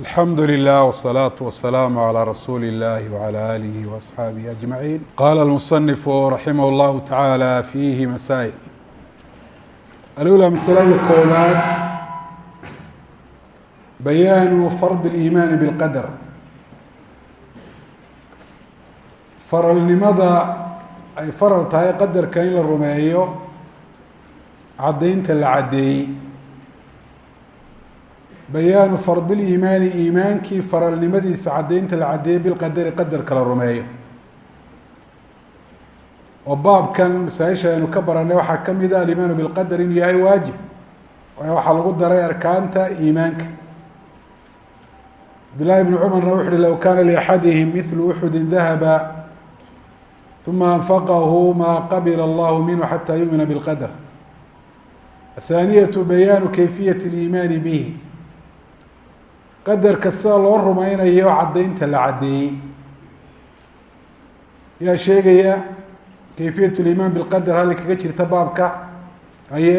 alxamdu lilah wsalaatu wasalaamu calaa rasuuli illahi wcalaa aalihi waasxaabihi ajmaciin qaala almusanifu raximah اllahu tacaala fiihi masaa'il alula masalada koobaad. Bayaanu fard اliimaani bilqadar. Faralnimada ay faral tahay qadarka in la rumeeyo caddaynta la caddeeyey bayaanu fard اliimaani iimaankii faralnimadiisa caddaynta la caddeeyey bilqadari qadarka la rumeeyo. Oo baabkan masaa-isha aynu ka baranay waxaa ka mid a alimaanu bilqadar inuu yahay waajib. Waayo waxaa lagu daray arkaanta iimaanka. Cabdillahi bni cumarna wuxu uhi low kaana liaxadihim mithlu uxudi dahaba uma anfaqahu maa qabila allahu minhu xata yumina bilqadar athaaniyatu bayaanu kayfiyat اliimaani bihi qadarka sida loo rumaynayo oo caddaynta la caddeeyey yaa sheegaya kayfiyat limaan bilqadar halli kaga jirta baabka? Aye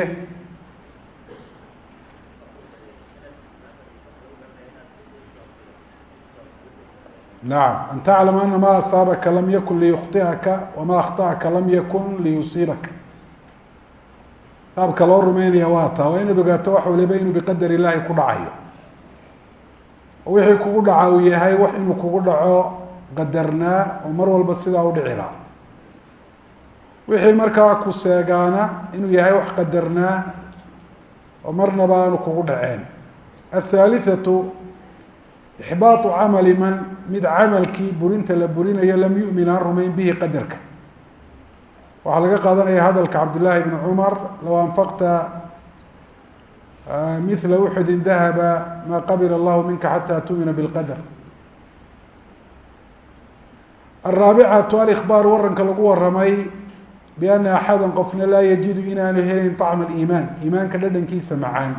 nacam an taclama ana maa asaabaka lam yakun liyukhti'aka wamaa akhطa'aka lam yakun liyusiibaka. Baabka loo rumeynaya waa taa waa inaad ogaato wax waliba inuu biqadar illahi ku dhacayo oo wixii kugu dhaca uu yahay wax inuu kugu dhaco qadarnaa oo mar walba sidaa u dhici laha wixii markaa ku seegaana inuu yahay wax qadarnaa oo marnaba aanu kugu dhaceen. Athaalithatu ixbaatu camali man mid camalkii burinta la burinayo lam yu'min aan rumayn bihi qadarka. Waxaa laga qaadanaya hadalka cabdillaahi bni cumar low anfaqta mila uxudi dahaba ma qabila allahu minka xata tumina bilqadar. Araabicatu alikbaar waranka lagu waramay biana axada qofna laa yajidu inaanu helayn طacma aliimaan iimaanka dhadhankiisa macaan.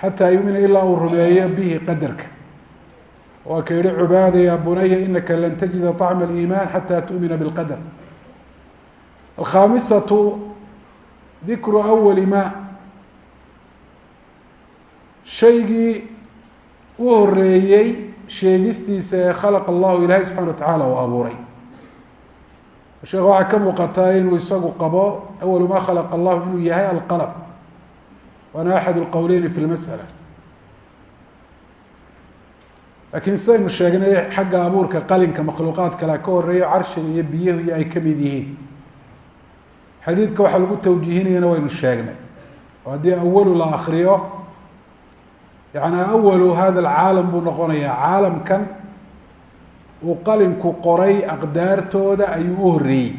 Xataa yumina ilaa uu rumeeyo bihi qadarka. Waa ka yihi cubaada ya bunaya inaka lan tajida طacma aliimaan xata tu'mina bilqadar. Alkhaamisatu dikru awali ma shaygii u horeeyey sheegistiisa ee khalaqa allahu ilaahay subxana wa tacaala uu abuuray. Sheekh waxaa ka muuqataa inuu isagu qabo awalu ma khalaqa allahu? inuu yahay alqalb. Waana axad lqowleyni fi lmasala laakiin sidaynu sheegnay xagga abuurka qalinka makhluuqaad kale ka horeeyo carshiga iyo biyahu iyo ay ka mid yihiin. Xadiidka waxaa lagu tawjiihinayana waynu sheegnay. Oo haddii awalu la akriyo yani awalu hada alcaalam buu noqonayaa caalamkan uu qalinku qoray aqdaartooda ayuu u horeeyey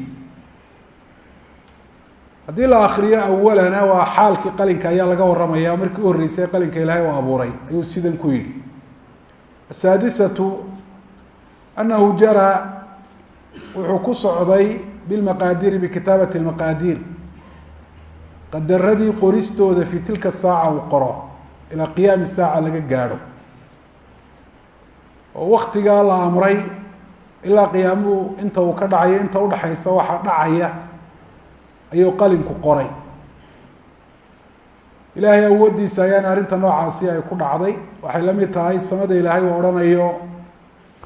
haddii la akriyo awalana waa xaalkii qalinka ayaa laga waramaya markii u horreysay qalinka ilaahay u abuuray ayuu sidan ku yidhi. Asaadisatu anahu jara wuxuu ku socday bilmaqaadiri bikitaabati lmaqaadiir qadaradii qoristooda fi tilka saaca uu qoro ilaa qiyaami saaca laga gaadho. Oo waktigaa la amray ilaa qiyaamuhu inta uu ka dhacayo inta udhaxaysa waxaa dhacaya ayuu qalinku qoray. Ilaahay awooddiisa ayaana arrinta noocaasi ay ku dhacday. Waxay la mid tahay samada ilaahay uu odhanayo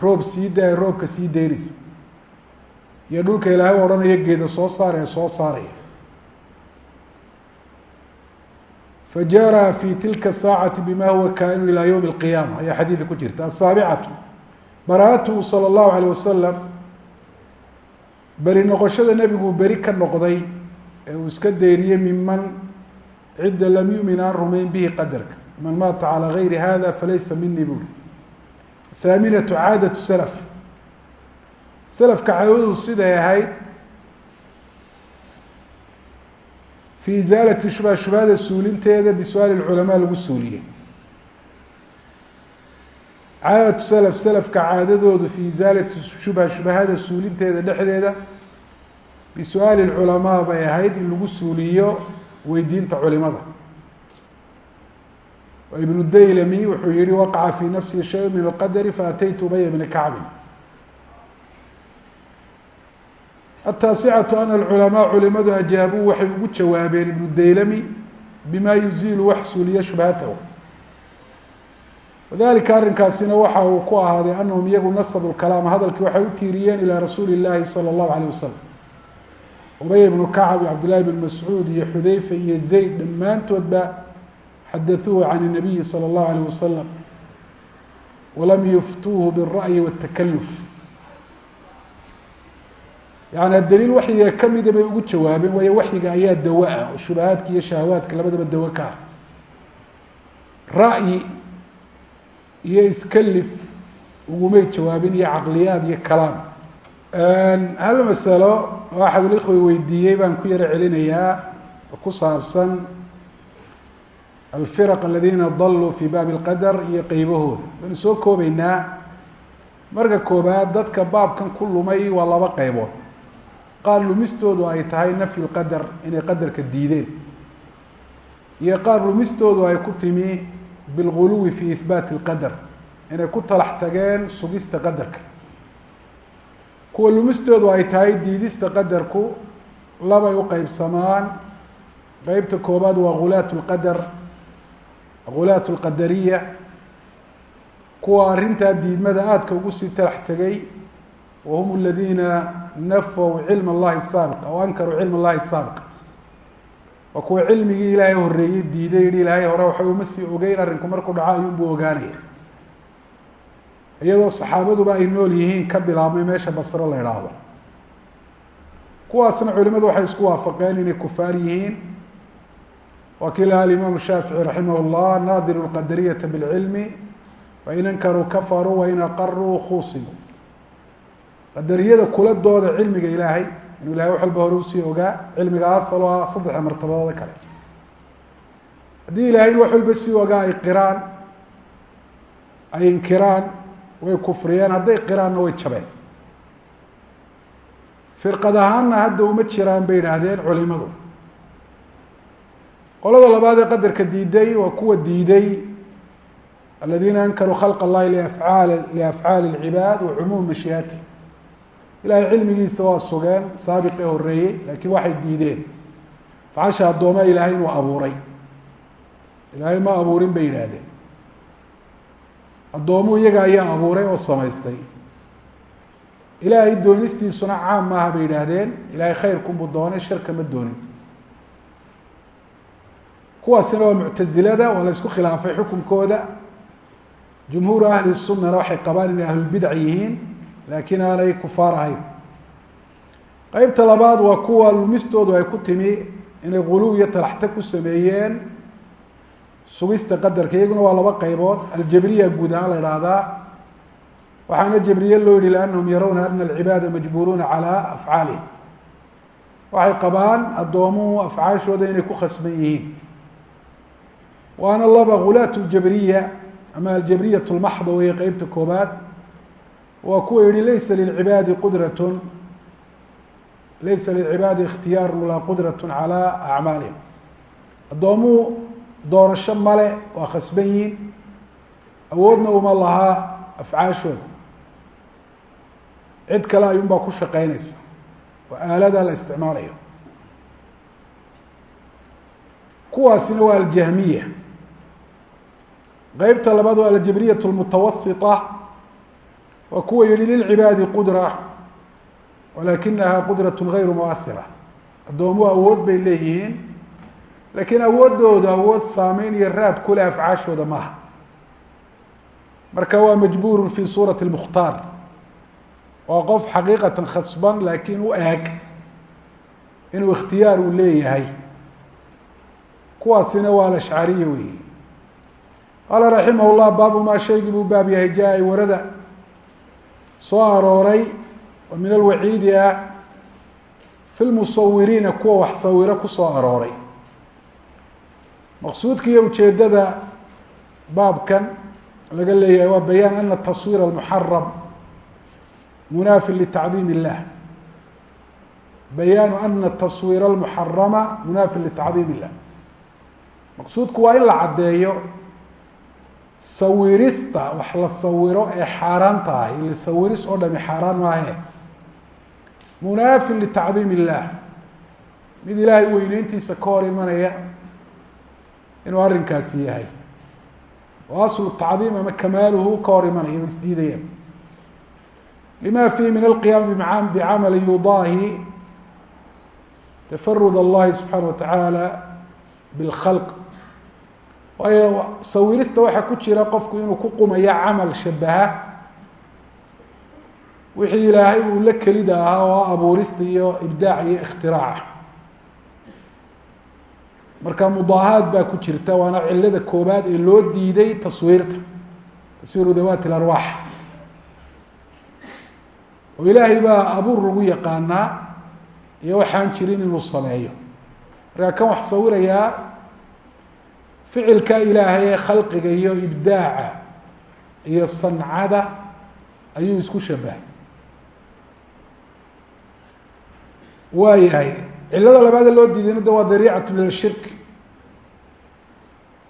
roob sii daaya roobka sii daynaysa. Iyo dhulka ilaahay u odhanayo geeda soo saar ee soo saaraya fajara fi tilka saacati bima huwa kainu ilaa ywmi اlqiyaama ayaa xadiida ku jirta asaabicatu baraatuhu salى اllahu alيyه wasalam beri noqoshada nebiguu beri ka noqday ee uu iska deyriyey miman cidda lam yumin aan rumayn bihi qadarka man maata calى gayri hada falaysa mini buri thaaminatu caadatu salaf salafka caadadu siday ahayd fi isaalati shubha shubhada suulinteeda bisuaali culamaa lagu suuliyey caadatu salaf salafka caadadoodu fi isaalati shubha shubahada suulinteeda dhexdeeda bisu-aali culamaa bay ahayd in lagu suuliyo weydiinta culimada ibnu daylami wuxuu yihi waqaca fi nafsi shay min alqadari faataytu ubaya bna kacbin ataasicatu ana alculamaa culimadu ajaabuu waxay ugu jawaabeen ibnu daylami bima yuziilu wax suuliya shubhatahu wadalika arrinkaasina waxa uu ku ahaaday anahum iyagu nasabu kalaama hadalkii waxay u tiiriyeen ilaa rasuuli llaahi sala allahu alayh wasalam ubay ibnu kacab iyo cabdillahi bn mascuud iyo xudeyfa iyo zayd dhammaantoodba xadaثuuhu can الnabiyi salى اllahu alayh wasalam walam yuftuuhu biالra'yi wالtakaluf yani daliil waxyiga kamida bay ugu jawaabeen waayo waxyiga ayaa dawo ah. Oo shubahaadka iyo shahawaadka labadaba dawo ka ah. Ra'yi iyo iskalif ugumay jawaabin iyo caqliyaad iyo kalaam. Hal masalo oo axadulikhwa weydiiyey baan ku yaro celinayaa ku saabsan alfiraq aladiina daluu fi baabi اlqadar iyo qeybahooda waynu soo koobeynaa marka koobaad dadka baabkan ku lumay waa laba qeybood qaar lumistoodu ay tahay nafyu lqadar inay qadarka diideen. Iyo qaar lumistoodu ay ku timi bilguluwi fi ihbaati اlqadar inay ku talax tageen sugista qadarka. Kuwa lumistoodu ay tahay diidista qadarku labay u qeybsamaan qeybta koobaad waa hulaat lqadar hulaat lqadariya kuwa arrintaa diidmada aadka ugu sii talax tegay wa hum aladiina nafow cilm allahi saabiq aw ankaruu cilm allahi saabiq waa kuwa cilmigii ilaahay horeeyey diiday yihi ilaahay hore waxa uma sii ogeyn arrinku markuu dhaco ayuunbuu ogaanaya iyadoo saxaabaduba ay nool yihiin ka bilaabmay meesha basre la idhaahdo kuwaasna culimadu waxay isku waafaqeen inay kufaar yihiin waa kii lahaa alimaamu shaafici raximah llah naadiru lqadariyata bilcilmi fain ankaruu kafaruu wain aqaruu khuusimuu qadariyada kula dooda cilmiga ilaahay inuu ilahay wax walba hore u sii ogaa cilmiga asal oo ah saddexa martabadooda kale. Haddii ilahay in wax walba sii ogaa ay qiraan ay inkiraan way kufriyeen hadday qiraanna way jabeen. Firqad ahaanna hadda uma jiraan bay idhaahdeen culimadu. Qolada labaad ee qadarka diiday waa kuwa diiday aladiina ankaruu khalq اllahi liafcaal liafcaali اlcibaad wa cumuum mashiiati ilahay cilmigiisa waa sugeen saabiqee horeeyey laakiin waxay diideen. Afcaasha addoomaa ilaahay inuu abuuray. Ilaahay ma abuurin bay yidhaahdeen. Addoomuhu iyaga ayaa abuuray oo samaystay. Ilaahay doonistiisuna caam maaha bay yidhaahdeen. Ilaahay khayrkunbuu doonay sharka ma doonin. Kuwaasina waa muctazilada waa la isku khilaafay xukunkooda. Jumhuuru ahli sunana waxay qabaan inay ahlulbidac yihiin laakiin aanay kufaar ahayn. Qeybta labaad waa kuwa lumistoodu ay ku timi inay guluw iyo talaxta ku sameeyeen. Sugista qadarka iyaguna waa laba qeybood aljabriya guud ahaan la ihahdaa waxaana jabriye loo yihi liannahum yarawna ana alcibaada majburuuna calaa afcaalihim. Waxay qabaan addoomuhu afcaashooda inay ku khasban yihiin. Waana laba hulaat ljabriya ama aljabriyat lmaxda weeye qeybta koobaad waa kuwa yihi laysa lilcibaadi qudratun. Laysa lilcibaadi ikhtiyaaru walaa qudratun calaa acmaalihim. Addoomuhu doorasho male waa khasban yihiin awoodna uma lahaa afcaashooda. Cid kale ayuunbaa ku shaqeynaysa oo aalada la isticmaalayo. Kuwaasina waa aljahmiya. Qeybta labaad waa aljabriyat lmutawasita waa kuwa yihi lilcibaadi qudra walakinaha qudrat gayru muahira addoomuhu awood bay leeyihiin laakiin awoodoodu awood saameyn iyo raad kuleh afcaashooda maaha marka waa majbuurun fi suurati lmukhtaar waa qof xaqiiqatan khasban laakiin u eeg inuu ikhtiyaar uu leeyahay. Kuwaasina waa alashcariya weeyi qaala raximah llah baabu maa shaygii buu baab yahay jaa-ay warada soo arooray oo min alwaciidi ah fi lmusawiriina kuwa wax sawiro ku soo arooray. Maqsuudka iyo ujeedada baabkan laga leeyahay waa bayaan ana taswiir almuxaram munaafin litacdiim illah. Bayaanu ana taswiir almuxarama munaafin litacdiim illah. Maqsuudku waa in la caddeeyo sawirista wax la sawiro ee xaaraan tahay ila sawiris oo dhami xaaraan maahe. Munaafin litacdiim illah mid ilaahay weyneyntiisa ka hor imanaya inuu arrinkaasi yahay. Oo aslu tacdiim ama kamaaluhu ka hor imanaya o isdiidayaan lima fihi min alqiyaami bicamali yudaahi tafarud allahi subxaana wa tacaala bilkhalq waayo sawirista waxaa ku jira qofku inuu ku qumayo camal shabaha wixii ilaahay uu la kelida ahaa oo abuurista iyo ibdaac iyo ikhtiraacah marka mudaahaad baa ku jirta waana cilada koobaad ee loo diiday taswiirta. Taswiiru dawaati larwaax oo ilaahay baa abuur lagu yaqaanaa iyo waxaan jirin inuu sameeyo. Markaa kan wax sawirayaa ficilka ilaahay ee khalqiga iyo ibdaaca iyo sancada ayuu isku shabahay waayahay cilada labaadee loo diidayna de waa dariicatu ila shirk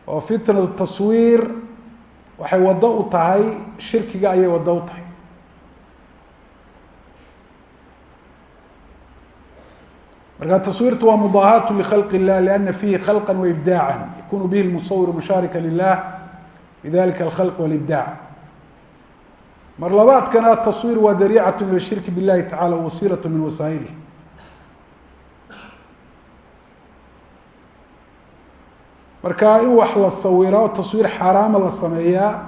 oo fitnatu taswiir waxay waddo u tahay shirkiga ayay waddo u tahay marka taswiirtu waa mudaahaatu likhalq illah liana fihi khalqa waibdaaca yakunu bihi lmusawiru mushaarika lilah bidalika alkhalq walibdaac. Mar labaadkana taswiir waa dariicatu ila shirki billahi tacala wasiilat min wasaa'ilih marka in wax la sawira oo taswiir xaaraama la sameeyaa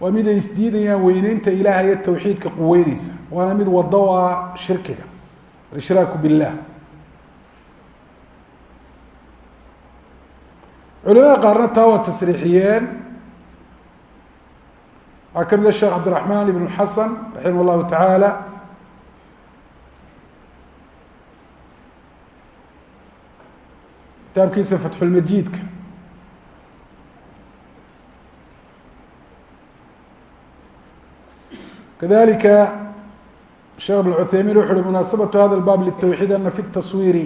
waa mid ay isdiidayaan weyneynta ilaah iyo tawxiidka quweyneysa waana mid wado o ah shirkiga alshraaku billah culimada qaarna taa waa tasriixiyeen. Waxaa ka mid a sheekh cabdiraxmaan ibn xasan raximah llahu tacaala. Kitaabkiisa fatxulmajiidka kadalika sheekh ibn cuthaymin wuxu uhi munaasabatu hada lbaab litawxiid ana fi taswiiri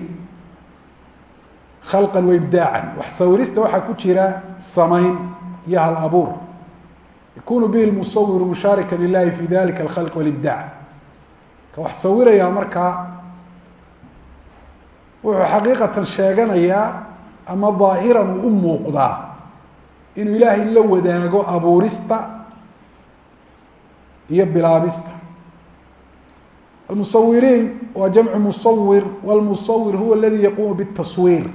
khalqa waibdaaca wax sawirista waxaa ku jira samayn iyo hal abuur. Yakunu bihi lmusawiru mushaarika lilahi fi dalika alkhalq walibdaac ka wax sawirayaa markaa wuxuu xaqiiqatan sheeganayaa ama daahiran uu u muuqdaa inuu ilaahay la wadaago abuurista iyo bilaabista. Almusawiriin waa jamcu musawir wlmusawir huwa aladi yaquumu bاtaswiir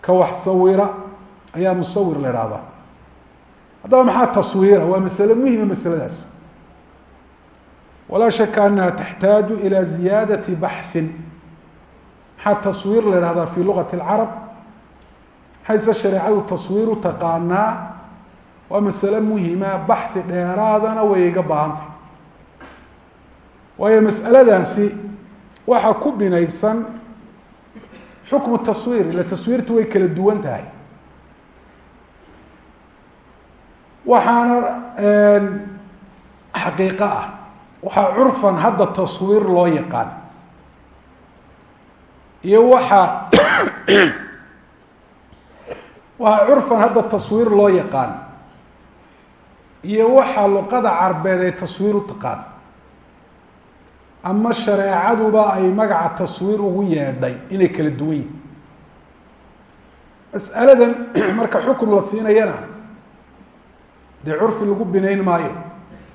ka wax sawira ayaa musawir la ihahdaa haddaba maxaa taswiira? Waa masale muhima masaladaas. Walaa shaka anaha taxtaaju ilى ziyaadati baxin maxaa taswiir la ihahdaa fi lugati اlcarab maxayse shareecadu taswiir u taqaanaa waa masale muhima baxi dheeraadana way iga baahantay. Waayo mas'aladaasi waxaa ku binaysan xukmu taswiir ila taswiirtu way kala duwan tahay waxaana xaqiiqo ah waxaa curfan hadda taswiir loo yaqaan iyo waxaa waxaa curfan hadda taswiir loo yaqaan iyo waxaa luqada carbeed ay taswiir u taqaan ama shareecaduba ay magaca taswiir ugu yeedhay inay kala duwan yihiin mas'aladan marka xukun la siinayana dee curfi lagu binayn maayo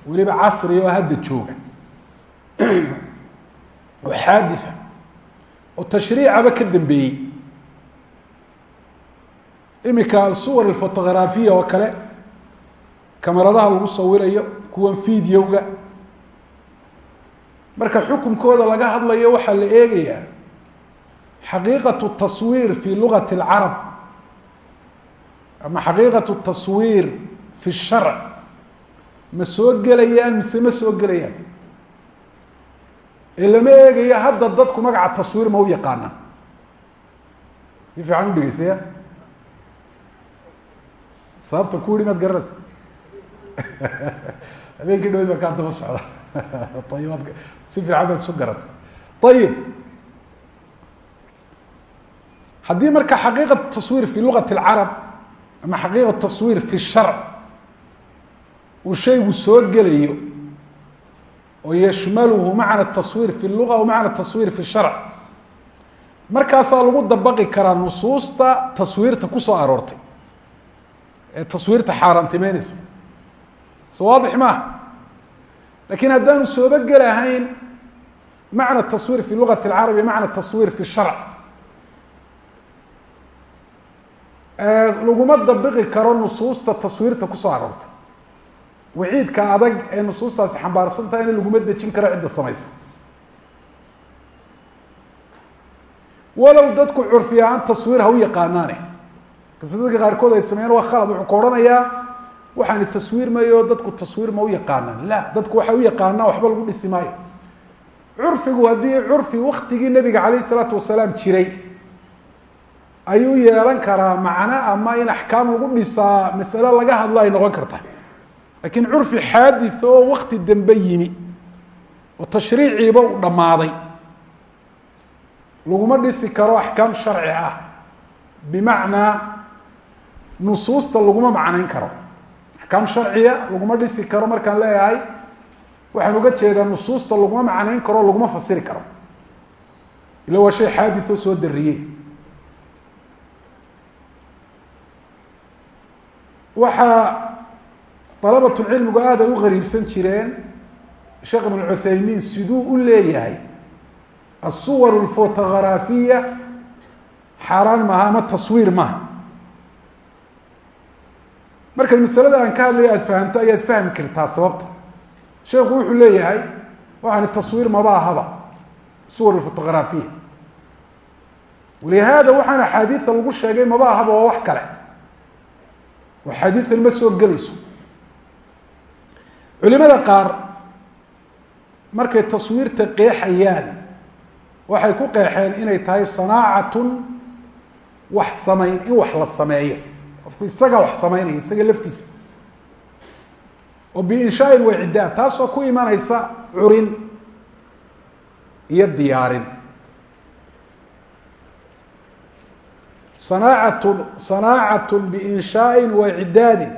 weliba casri oo hadda jooga. Oo xaaditha oo tashriicaba ka dambeeyey. Imika alsuwar alfotogharafiya oo kale kamaradaha lagu sawirayo kuwan videoga marka xukunkooda laga hadlayo waxaa la eegayaa xaqiiqatu taswiir fi lugati اlcarab ama xaqiiqatu taswiir fi sharc ma soo gelayaan mise ma soo gelayaan? Ee lama eegayo hadda dadku magaca taswiir ma u yaqaanaan. Si fiican u dhegeystaya sababta ku yihi maad garanaysa habeenkii dhawed baa kaa daba socda ayib si fiican baad isu garata ayib haddii marka xaqiiqa taswiir fi lugati اlcarab ama xaqiiqa taswiir fi sharc uu shaygu soo gelayo oo yashmaluhu macna taswiir fi luga macna taswiir fi sharc markaasaa lagu dabaqi karaa nusuusta taswiirta ku soo aroortay ee taswiirta xaaraantimeyneysa so waadix laakiin haddaanu sooba gelahayn macna taswiir fi lugati اlcarabi macna taswiir fi sharc laguma dabiqi karo nusuusta taswiirta ku soo aroortay waciidka adag ee nusuustaasi xambaarsan tahayna laguma dejin karo cidda samaysa. Walow dadku curfi ahaan taswiir ha u yaqaanaane. Kase dadka qaarkood ay sameeyeen waa khalad wuxuu ka odhanayaa waxaani taswiir mayo dadku taswiir ma u yaqaanaan. La dadku waxay u yaqaanaan waxba lagu dhisi maayo. Curfigu haddii curfi waktigii nabiga calayh isalaatu wasalaam jiray ayuu yeelan karaa macno ama in axkaam lagu dhisaa masale laga hadlo ay noqon karta lakiin curfi xaadith oo wakti dambe yimi oo tashriiciiba u dhammaaday laguma dhisi karo axkaam sharci ah. Bimacnaa nusuusta laguma macnayn karo axkaam sharciya laguma dhisi karo markaan leeyahay waxaan uga jeedaa nusuusta laguma macnayn karo laguma fasiri karo. Ila waa shay xaadith oo soo dariyey. Waxaa dalabatulcilmigu aada ay u qariibsan jireen sheekh ibn cuthaymiin siduu u leeyahay asuwar alfotogharafiya xaaraan maaha ama taswiir maaha markaad masalada aan ka hadlayo aada fahamto ayaad fahmi kartaa sababta. Sheekhu wuxuu leeyahay waxaani taswiir maba ahaba suwar alfotogharafiya walihaada waxaan axaadiida lagu sheegay maba ahaba waa wax kale. Oo xadiidan ma soo gelayso. Culimada qaar markay taswiirta qeexayaan waxay ku qeexeen inay tahay sanaacatun wax samayn in wax la sameeyo qofku isaga wax samaynaya isaga laftiisa. Oo biinshaain wa ciddaa taasoo ku imanaysa curin iyo diyaarin. Sanaacatun sanaacatun biinshaain wa icdaadin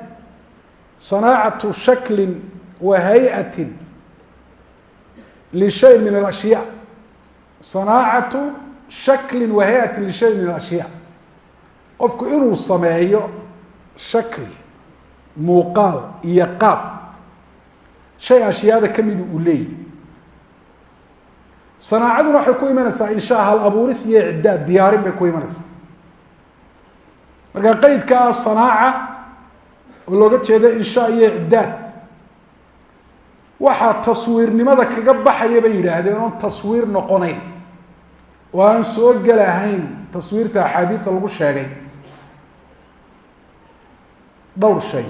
sanaacatu shaklin wa hay'atin lishay min alashyaa. Sanaacatu shaklin wa hay'atin lishay min alashyaa qofku inuu sameeyo shakli muuqaal iyo qaab shay ashyaada kamida uu leeyahy sanaacaduna waxay ku imanaysaa inshaa hal abuuris iyo icdaad diyaarin bay ku imanaysaa. Marka qeydka ah sanaaca oo looga jeedo inshaa iyo icdaad waxaa taswiirnimada kaga baxaya bay yidhaahdeen oon taswiir noqonayn. Oo aan soo gelahayn taswiirta axaadiida lagu sheegay dhowr shay.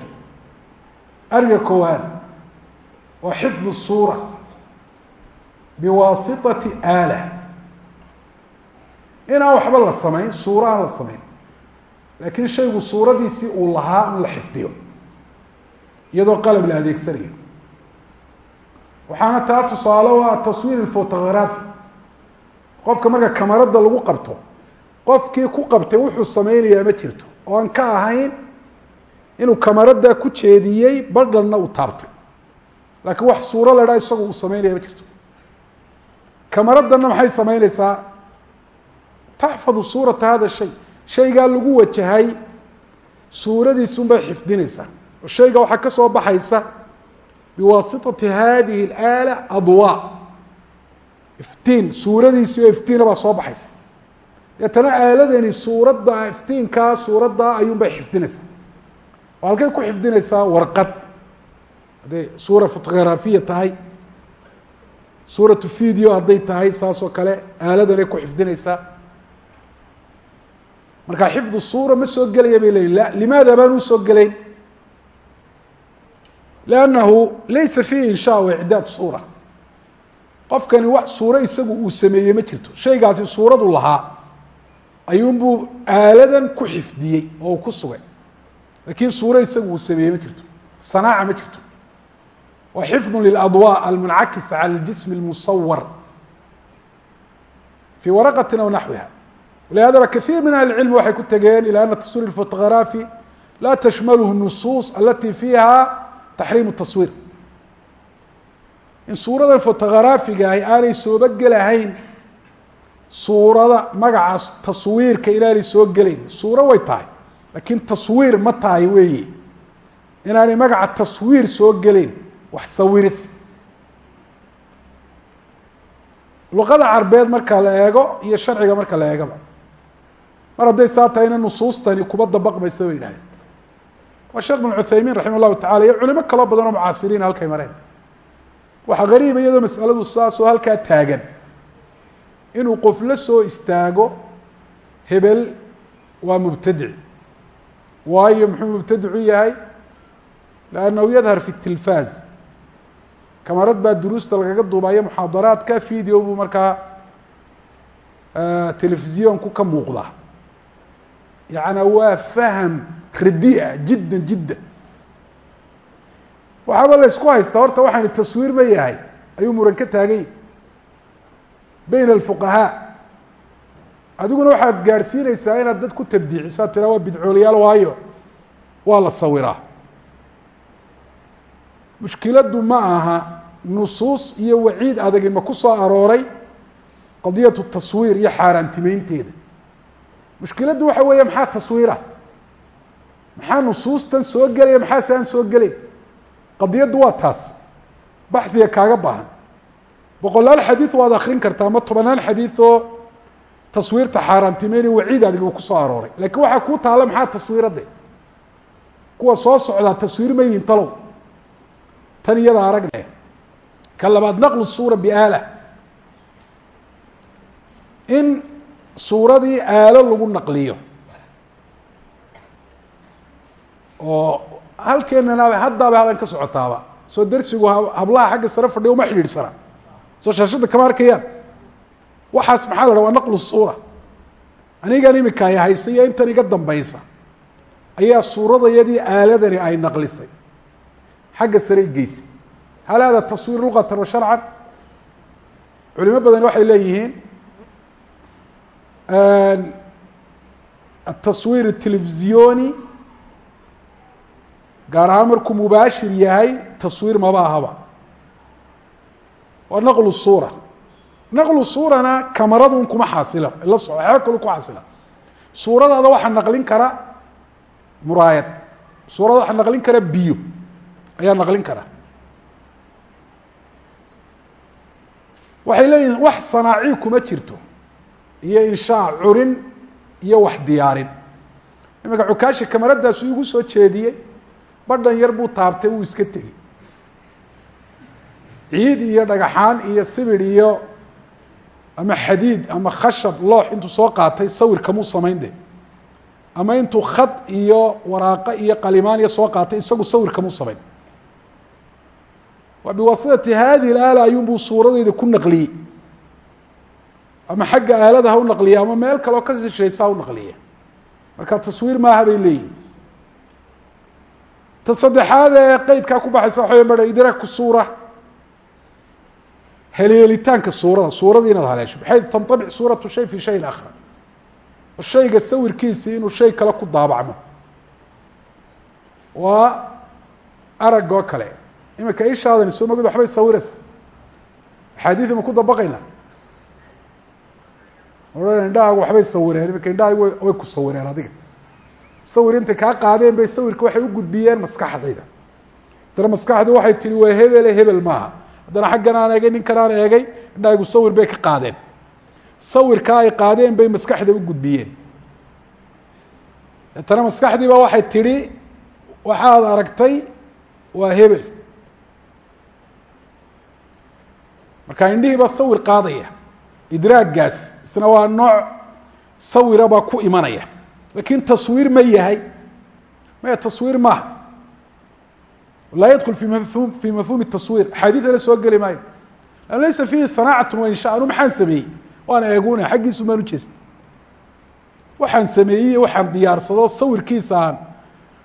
Ariga koowaad waa xifdu suura biwaasitati aala. Inaan waxba la samayn suuro aan la samayn. Laakiin shaygu suuradiisii uu lahaa in la xifdiyo iyadoo qalab la adeegsanayo. Waxaana taa tusaale u ah taswiir ilfotogharafi qofka marka kamarada lagu qabto qofkii ku qabtay wuxuu sameynayaa ma jirto. Oo aan ka ahayn inuu kamarada ku jeediyey badhanna uu taabtay. Laakiin wax suuro la dhaa isagu uu sameynaya ma jirto. Kamaradana maxay sameyneysaa taxfadu suurata hada shay. Shaygaa lagu wajahay suuradiisunbay xifdinaysaa oo shayga waxaa ka soo baxaysa biwaasitati hadihi اlaala adwaa iftiin suuradiisi oo iftiina baa soo baxaysa. Deetana aaladani suuradda iftiinkaa suuraddaa ayuunbay xifdinaysaa oo halkay ku xifdinaysaa warqad. Hadday suura fotogharafiya tahay suuratu video hadday tahay saasoo kale aaladanay ku xifdinaysaa. Marka xifdu suura ma soo gelaya bay leyiin la limaada baan u soo gelayn? Lannahu laysa fiihi insha wa icdaad suura. Qofkani wax suuro isagu uu sameeyey ma jirto. Shaygaasi suuradu lahaa ayuunbuu aaladan ku xifdiyey oo uu ku sugay laakiin suuro isagu uu sameeyey ma jirto sanaaca ma jirto wa xifdu liladwaa almuncakisa cala اljism اlmusawar fii waraqati aw naxwiha lihadaba kaiir min ahli اcilmi waxay ku tegeen ilى ana taswiir اfotogharafi la tashmalhu nusuus alati fiiha taxriim taswiir in suuradan fotogharafiga ahi aanay sooba gelahayn suurada magacaas taswiirka inaanay soo gelayn suuro way tahay laakiin taswiir ma tahay weeye inaanay magaca taswiir soo geleyn wax sawiris. Luqada carbeed marka la eego iyo sharciga marka la eegaba. Mar hadday saa tahayna nusuustani kuba dabaqmaysa bay yidhahdeen. Waa sheekh bin cuthaymiin raxima llahu tacala iyo culimo kaloo badan oo mucaasiriin halkay mareen. Waxaa gariiba iyadoo masaladu saasoo halkaa taagan. Inuu qof la soo istaago hebel waa mubtadic waayo muxuu mubtadicu yahay lannahu yadhar fi tilfaaz kamarad baa duruusta lagaga duubayo muxaadaraadka video buu markaa telefisiyonku ka muuqda yaعnaa waa faham radia jidda jidda waxaaba la isku haystaa horta waxaani taswiir ma yahay ayuu muran ka taagany bayn الfuqahaa adiguna waxaad gaadhsiinaysaa inaad dad ku tabdiicisaa tiraa waa bidcoolayaal waayo. Waa la sawiraa mushkiladdu ma aha nusuus iyo waciid adagi ma ku soo arooray qadiyatu taswiir iyo xaaraantimeynteeda mushkiladdu waxa weeye maxaa taswiira? Maxaa nusuustan soo gelaya maxaase aan soo gelayn qadiyaddu waa taas. Baxiga kaaga baahan. Boqolaal xadiid waad akrin kartaa ama tobanaan xadiid oo taswiirta xaaraantimeynaya waciid adigi uu soo arooray. Lakiin waxaa kuu taala maxaa taswiirade kuwa soo socdaa taswiir ma yihiin talow. Tan iyada aragne ka labaad naqlu suura biaala. In suuradii aalo lagu naqliyo. Oo halkeenana haddaaba hadan ka socotaaba. Soo dersigu hablaha xagga sare fadhiya uma xidhiidhsana soo shaashadda kama arkayaan waxaas maxaa la dha waa naqlu suura. Anigan imika ay haysa iyo intan iga dambaysa. Ayaa suuradayadii aaladani ay naqlisay. Xagga sare i geysay. Hal hada taswiir luqatan wa sharcan? Culimo badan waxay leeyihiin ataswiir الtelefisiyoni gaar ahaan markuu mubaashir yahay taswiir maba ahaba. Waa naqlu suura naqlu suurana kamaradun kuma xaasila la soco kalu ku xaasila. Suuradaada waxaa naqlin kara muraayad suurada waxaa naqlin kara biyo ayaa naqlin kara. Waxay leeyihiin wax sanaaci kuma jirto iyo inshaa curin iyo wax diyaarin. Imanka cukaashi kamaradaasu igu soo jeediyey badhan yar buu taabtay wuu iska tegi. Ciid iyo dhagaxaan iyo sibir iyo ama xadiid ama khashab loox intuu soo qaatay sawir kamuu samayn de ama intuu khad iyo waraaqo iyo qalimaan iyo soo qaatay isagu sawir kamuu samayn? Waa biwaasitati hadihi اaala ayuunbuu suuradeyda ku naqliyey. Ama xagga aalada ha u naqliya ama meel kaleo ka ha u naqliya marka taswiir maaha bay leeyihiin ta saddexaad ee qeydkaa ku baxaysa waxa mara idraaku suura heleelitaanka suurada suuradii inaad haleesho. Baxay tanطabic suuratu shay fi shayin akhar. Shayga sawirkiisii inuu shay kale ku daabacmo. Waa arag kale. Iminka ishaadani soo mogid waxbay sawiraysa. Axaadiidi ma ku dabaqayna? Odhan indhahaagu waxbay sawireen. Iminka indhahaagu way ku sawireen adiga. Sawir intay kaa qaadeen bay sawirka waxay u gudbiyeen maskaxdayda. Haddana maskaxdu waxay tihi waa hebele hebel maaha haddana xaggan aan eegay ninkan aan eegay indhahaygu sawir bay ka qaadeen. Sawirkaa ay qaadeen bay maskaxda u gudbiyeen. Deetana maskaxdiiba waxay tidhi waxaad aragtay waa hebel. Marka indhihiiba sawir qaadaya idraagaas isna waa nooc sawiraba ku imanaya. Lakin taswiir ma yahay. Maya taswiir maaha laa yadkul fi mafhum taswiir axaadiidana soo geli maayo an laysa fiihi sanaacat wa insha anu maxaan sameeyey waan eeguna xaggiisu maan ujeesta waxaan sameeyey waxaan diyaarsado sawirkiisa aan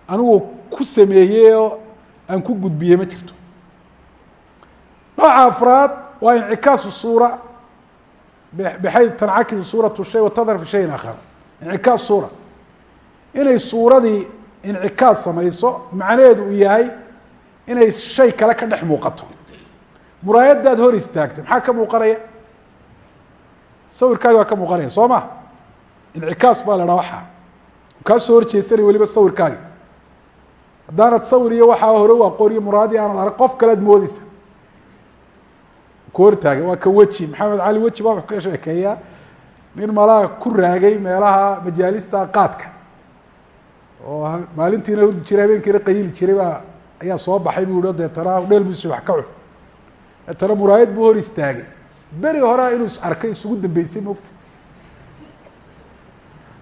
anigu ku sameeyey oo aan ku gudbiyey ma jirto nooca afraad waa incikaasu suura bxay tancakisu suuratu shay watadhar fi shayin akhar incikaas suura inay suuradii incikaas samayso macnaheedu uu yahay inay shay kale ka dhex muuqato. Muraayadaad hor istaagtay maxaa ka muuqanaya? Sawirkaagi waa ka muuqanaya soo ma? Incikaas baa la dhaha waxaa. Kaa soo horjeesanaya weliba sawirkaagi haddaanad sawir iyo waxaa hore u aqoon iyo aanad arag qof kalead moodeysa ku hortaagay waa ka weji. Maxamed cali weji baa wuxuu ka sheekeeyaa nin malaha ku raagay meelaha majaalista qaadka. Oo maalintiina hurdi jiray habeenkiina qayili jiray baa ayaa soo baxay bu i deetana dheel busi wax ka cun. Deetana muraayad buu hor istaagay. Beri horea inuu is arkay isugu dambeysay mogta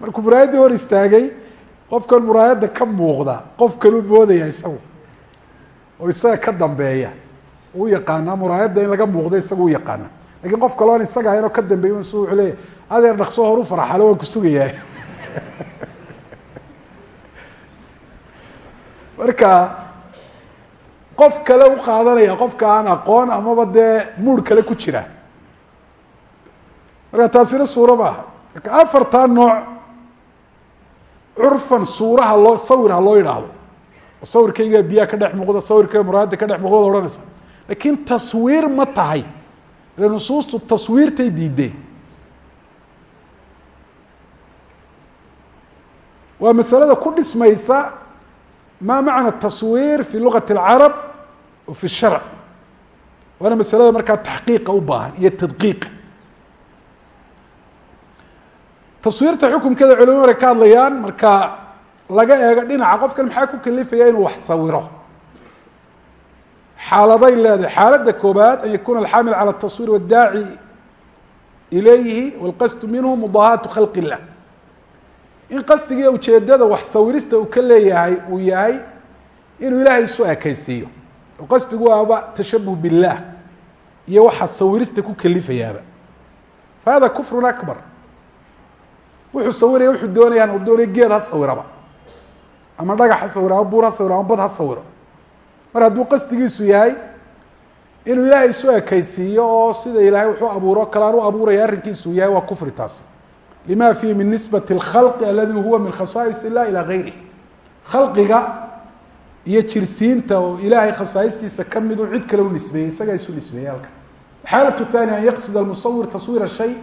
markuu muraayaddii hor istaagay qofkan muraayadda ka muuqda qof kaluu moodaya isagu oo isaga ka dambeeya u yaqaanaa muraayadda in laga muuqda isagu u yaqaana laakiin qof kaloon isaga ahayn oo ka dambeey s wuxuu leeya adeer dhaqso horu faraxalo waan ku sugayaa. Marka qof kale u qaadanaya qofka aan aqoon amaba dee muur kale ku jira. Marka taasina suuro maaha marka afartaa nooc curfan suuraha loo sawir ha loo yidhaahdo. Oo sawirkayga biyaha ka dhex muuqda sawirkayga muraayadda ka dhex muuqda odhanaysa. Lakin taswiir ma tahay. Ile nusuustu taswiirtay diideen waa masalada ku dhismaysa ma macna taswiir fi lugati اlcarab wa fi sharc waana masalada markaa taxqiiqa u baahan iyo tadqiiqa taswiirta xukumkeeda culimadu maray ka hadlayaan marka laga eego dhinaca qofkan maxaa ku kalifaya inuu wax sawiro xaaladay leedahay xaaladda koobaad an yakuna alxaamil calى الtaswir wاdaaci ilayhi wاlqasdu minhu mudaahaatu khalq الlah in qasdigiiyo ujeedada wax sawirista uu ka leeyahay uu yahay inuu ilaahay isu ekeysiiyo oo qasdigu waaba tashabuh biاllah iyo waxa sawirista ku kalifayaaba. Fa kufrun akbar. Wuxuu sawiraya wuxuu doonayaan u doonaya geed ha sawiraba. Ama dhagax ha sawiro ama buur ha sawiro ama bad ha sawiro. Mar hadduu qasdigiisu yahay inuu ilaahay isu ekeysiiyo oo sida ilaahay wuxuu abuuro kalaan u abuuraya arrinkiisu yahay waa kufri taas lima fiihi min nisbati اlkhalqi aladi huwa min khasaais ilah ilaa gayrih khalqiga iyo jirsiinta oo ilaahay khasaa'istiisa ka midu cid kale u nisbeeyey isagaa isu nisbeeyey halka xaalatu haani an yaqsida almusawir taswira shay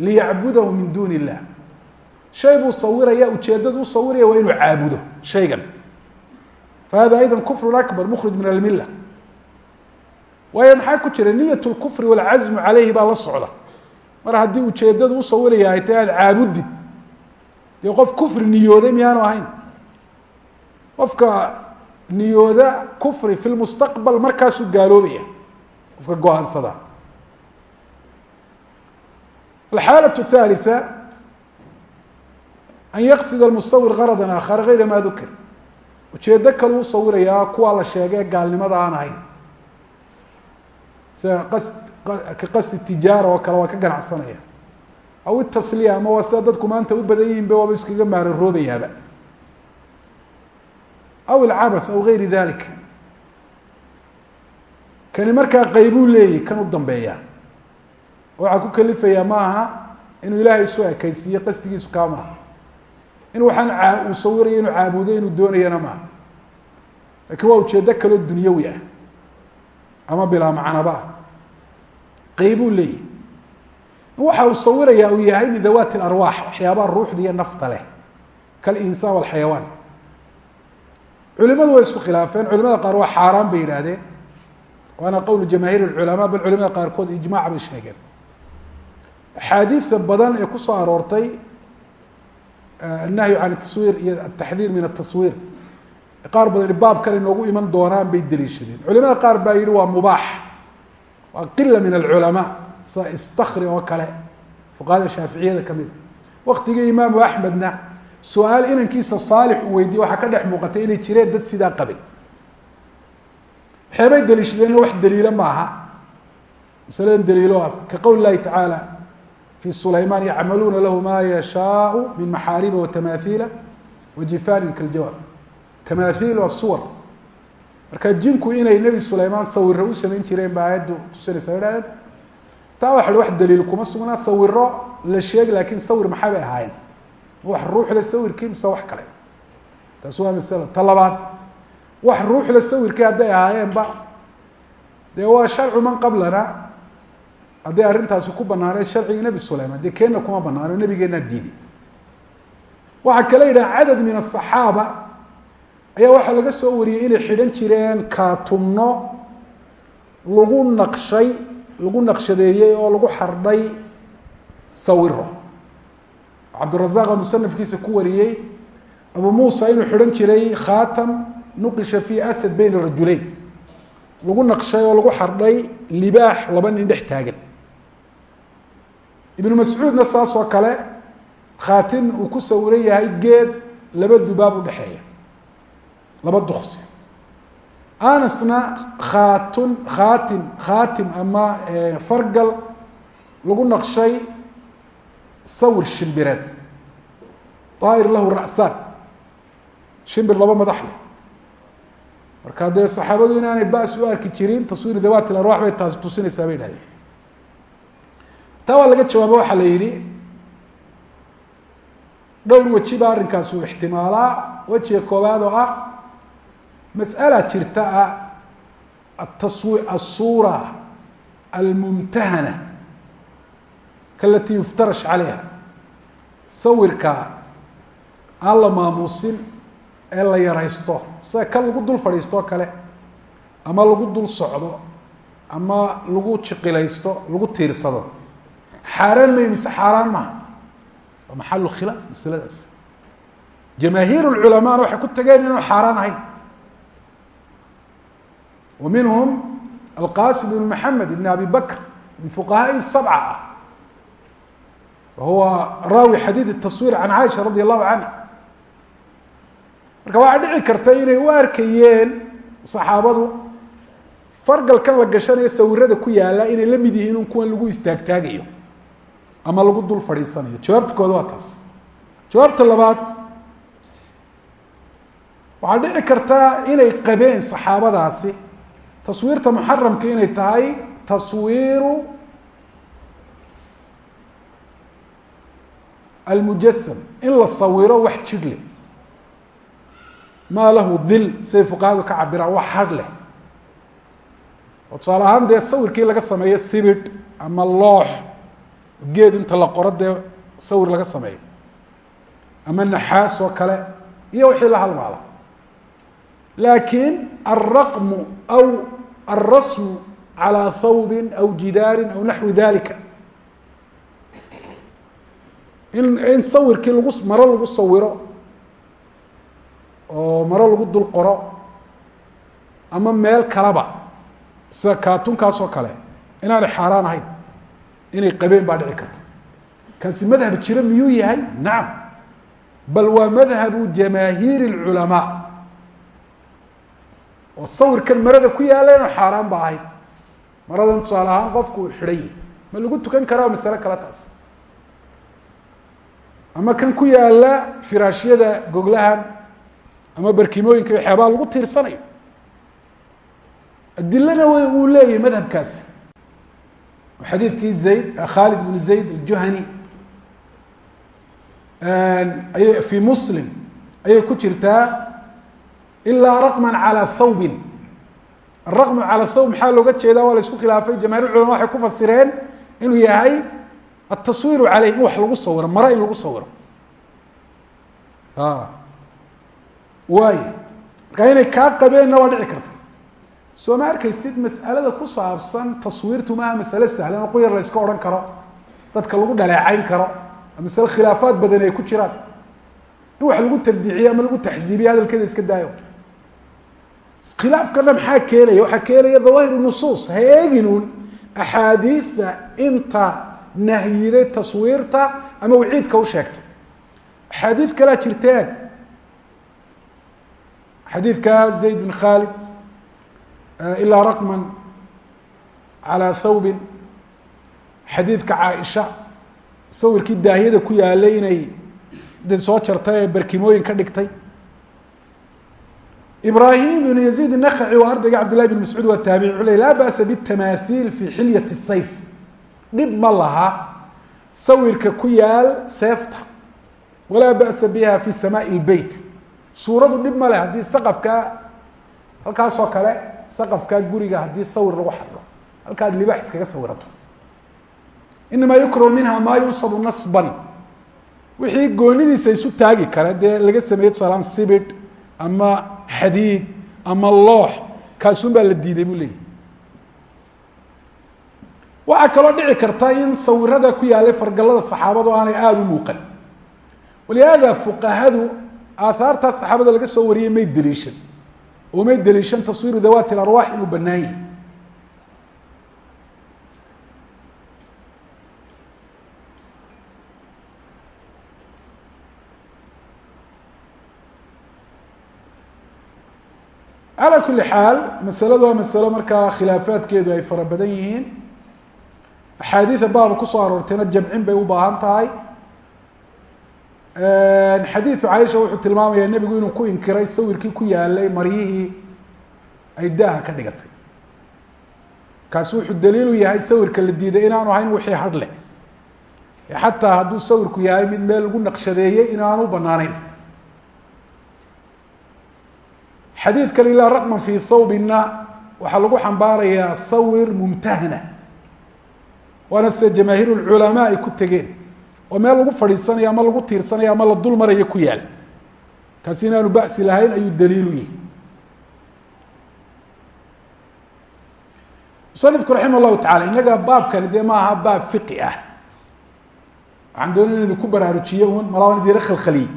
liyacbudahu min duuni illah shay buu sawiraya ujeedada u sawiraya waa inuu caabudo shaygan fahada ayda kufru akbar mukhrij min almila waayo maxaa ku jira niyat lkufri walcazmu calayhi baa la socda mar haddii ujeedadu u sawiraya ay tahay aada caabudid dee qof kufri niyooday miyaanu ahayn qofka niyooda kufri fi lmustaqbal markaasuu gaaloobaya qofka go-aansada alxaalaة الثالثة an yaqsid almusawir garada aakhara gayra ma dukir ujeedo kale u sawirayaa kuwaa la sheegay gaalnimada aan ahayn sida qas ka qasdi tijaara oo kale waa ka ganacsanaya aw itasliya ama waa sida dadku maanta u badan yihiin ba waaba iskaga maararoobayaaba aw ilcabath aw gayri dalik kani markaa qaybuu leeyahy kan u dambeeya waxaa ku kalifayaa ma aha inuu ilaahay isu ekeysiiye qasdigiisu kaa maaha in waxaan uu sawirayo inuu caabudo inuu doonayana maaha laakiin waa ujeedo kaloo dunyawi ah ama bilaa macnaba ah qaybuu leeyahy in waxa uu sawirayaa uu yahay min dawaati اlarwaax waxyaabaha ruuxda iyo nafta leh. Kalinsaan walxayawaan culimadu way isku khilaafeen. Culimada qaar waa xaaraan bay yidhaahdeen. Waana qowl jamaahiir اculamaa bal culimada qaarkood ijmac bay sheegeen. Axaadiida badan ee ku soo aroortay annahyu can taswiir iyo ataxdiir min ataswiir qaar badan baabkan inoogu iman doonaan bay deliishadeen. Culimada qaar baa yihi waa mubaax waa qila min alculamaa sida istakri oo kale fuqahada shaaficiyada ka mid a waktigii imaamu axmedna su'aal inankiisa saalix uu weydiye waxaa ka dhex muuqatay inay jireen dad sidaa qabay waxyaabay deliishadeenna wax daliilo maaha masaladan daliilo ka qowl lahi tacaala fi sulaymaan yacmaluuna lahu ma yashaau min maxaariba watamaahiila wajifaanin kaljawaab tamaahiil waa suwar marka jinku inay nebi sulaymaan sawiro u samayn jireen ba aayaddu tusinaysa idhahdeen taa waxa wax daliil kuma sugnaa sawiro la sheegi laakin sawir maxaa ahaayeen? Wax ruuxle sawirkii mise wax kale? Taas waa masalo ta labaad wax ruuxle sawirkii hadday ahaayeenba dee waa sharcu man qablana hadday arrintaasi ku banaaneed sharcigii nebi sulayman dee keenna kuma banaano nebigeenaa diiday waxaa kale yidhaha cadad min asaxaaba ayaa waxaa laga soo wariyey inay xidhan jireen kaatumno lagu naqshay lagu naqshadeeyey oo lagu xardhay sawiro cabdirazaaq oo musanafkiisa ku wariyey abu muusa inuu xidhan jiray khaatam nuqisha fi asad bayna rajuleyn lagu naqshay oo lagu xardhay libaax laba nin dhex taagan. Ibnu mascuudna saas oo kale khaatin uu ku sawiran yahay geed laba dubaab udhexeeya laba duksi anasna khaatun khaatim khaatim ama fargal lagu naqshay sawir shimbireed daa'ir lahu ra'saan. Shimbir laba madax leh. Marka dee saxaabadu inaanay bas u arki jirin taswiir dawaat ilarwax bay taasi tusinaysaa bay idhahdeen taa waa laga jawaabo waxaa la yidhi dhowr weji baa arrinkaasi uu ixtimaalaa. Wejiga koowaad oo ah mas'ala jirta ah ataswi asuura almumtahana kalati yuftarash calayha. Sawirka aan la maamuusin ee la yaraysto sida kan lagu dul fadhiistoo kale ama lagu dul socdo ama lagu jiqilaysto lagu tiirsado. Xaaraan may mise xaaraan maha waa maxalu khilaaf masaladaas. Jamaahiir culamaana waxay ku tageen inuu xaaraan ahayn minhum alqasim ibn maxamed ibn abi bakr min fuqahaai sabca ah wa huwa raawi xadiid taswiir can caaisha radi allahu canha marka waxaa dhici karta inay u arkayeen saxaabadu fargalkan la gashanayo sawirada ku yaalla inay la mid yihiin kuwan lagu istaagtaagayo ama lagu dul fadhiisanayo jawaabta kooda waa taas jawaabta labaad waxaa dhici karta inay qabeen saxaabadaasi taswiirta muxaramka inay tahay taswiiru almujasam in la sawiro wax jidh maa lahu dil siday fuqahadu ka cabiraan wax hadh leh. Oo tusaale ahaan dee sawirkii laga sameeyo sibidh ama loox geed inta la qoro dee sawir laga sameeyo. Ama naxaas oo kale iyo wixii la halmaala laakiin alraqmu aw alrasmu calى thawbin aw jidaarin aw naxwi dalika in sawirkii lagu maro lagu sawiro oo maro lagu dul qoro ama meel kaleba sida kaatunkaas oo kale inaanay xaaraan ahayn inay qabeen baa dhici karta kaasi madhab jiro miyuu yahay nacam bal waa madhabu jamaahiir اlculamaa oo sawirkan marada ku yaalla inu xaaraan ba ahayn maradan tusaale ahaan qofku xidhan yahi ma lagu tukan karaa masale kale taas? Ama kan ku yaalla firaashyada goglahan ama barkimooyinka waxyaabaa lagu tiirsanayo? Adilana w uu leeyahay madhabkaasi xadiidkii zayd khaalid bn zayd aljuhani ay fi muslim ayay ku jirtaa ilaa raqma calى thawbin. Araqmu calى thawb maxaa looga jeedaa? Waa la isku khilaafay. Jamahir culama waxay ku fasireen inuu yahay ataswiiru caleyh in wax lagu sawiro maro in lagu sawiro. Waay. Markaa inay kaa qabeenna waa dhici karta. Soo ma arkaysid mas'alada ku saabsan taswiirtu maaha masale sahlan oo quyar la odhan karo dadka lagu dhaleecayn karo masale khilaafaad badan ay ku jiraan. In wax lagu tabdiiciye ama lagu taxsiibiye hadalkeeda iska daayo khilaafkana maxaa keenaya waxaa keenaya dawaahir nusuus ha eeginuun axaadiida inta nahyiday taswiirta ama waciidka u sheegtay axaadiid kalea jirta eeg xadiidka zayd bin khaalid ilaa raqma calى thawbin. Xadiidka caaisha sawirkii daahiyada ku yaalay inay de soo jartay ee barkimooyin ka dhigtay ibrahim ibn yaziid nakaci waa ardayga cabdillahi bn mascuud waa taabici u le laa ba'sa bitamaahiil fii xilyati sayf dhib ma laha sawirka ku yaal seefta walaa ba'sa biha fi samaai lbeyt suuradu dhib ma leh haddii saqafkaa halkaasoo kale saqafkaa guriga haddii sawir lagu xadho halkaad libaax iskaga sawirato inamaa yukrahu minha maa yunsabu nasban wixii goonidiisa isu taagi kare dee laga sameeyey tusaaleaan sibid ama xadiid ama loox kaasun baa la diiday buu leeyahy waxaa kaloo dhici karta in sawirada ku yaalay fargallada saxaabadu aanay aada u muuqan. Walihaada fuqahadu aaaartaa saxaabada laga soo wariyey may deliishan oo may deliishan taswiiru dawaati larwaax inuu bannaan yahi calى kuli xaal masaladu waa masalo markaa khilaafaadkeedu ay fara badan yihiin. Axaadiida baaba ku soo aroortayna jamcin bay u baahan tahay. Xadiidu caaisha wuxuu tilmaamayaa nebigu inuu ku inkiray sawirkii ku yaalay maryihii ay daaha ka dhigatay. Kaasi wuxuu daliilu yahay sawirka la diiday inaanu ahayn wixii hadh xataa hadduu sawirku yahay mid meel lagu naqshadeeyey inaanu banaaneyn xadiidkan ilaa raqman fii thawbina waxaa lagu xambaarayaa sawir mumtahana. Waana sida jamaahiir lculamaa ay ku tegeen. Oo meel lagu fadhiisanayo ama lagu tiirsanayo ama la dul marayo ku yaal. Kaasi inaanu ba'si lahayn ayuu daliilu yihi musanifku raximah llahu tacala innaga baabkani dee ma aha baab fiqi ah. Waxaan doonay in idinku baraarujiye un malaa idira khalkhaliye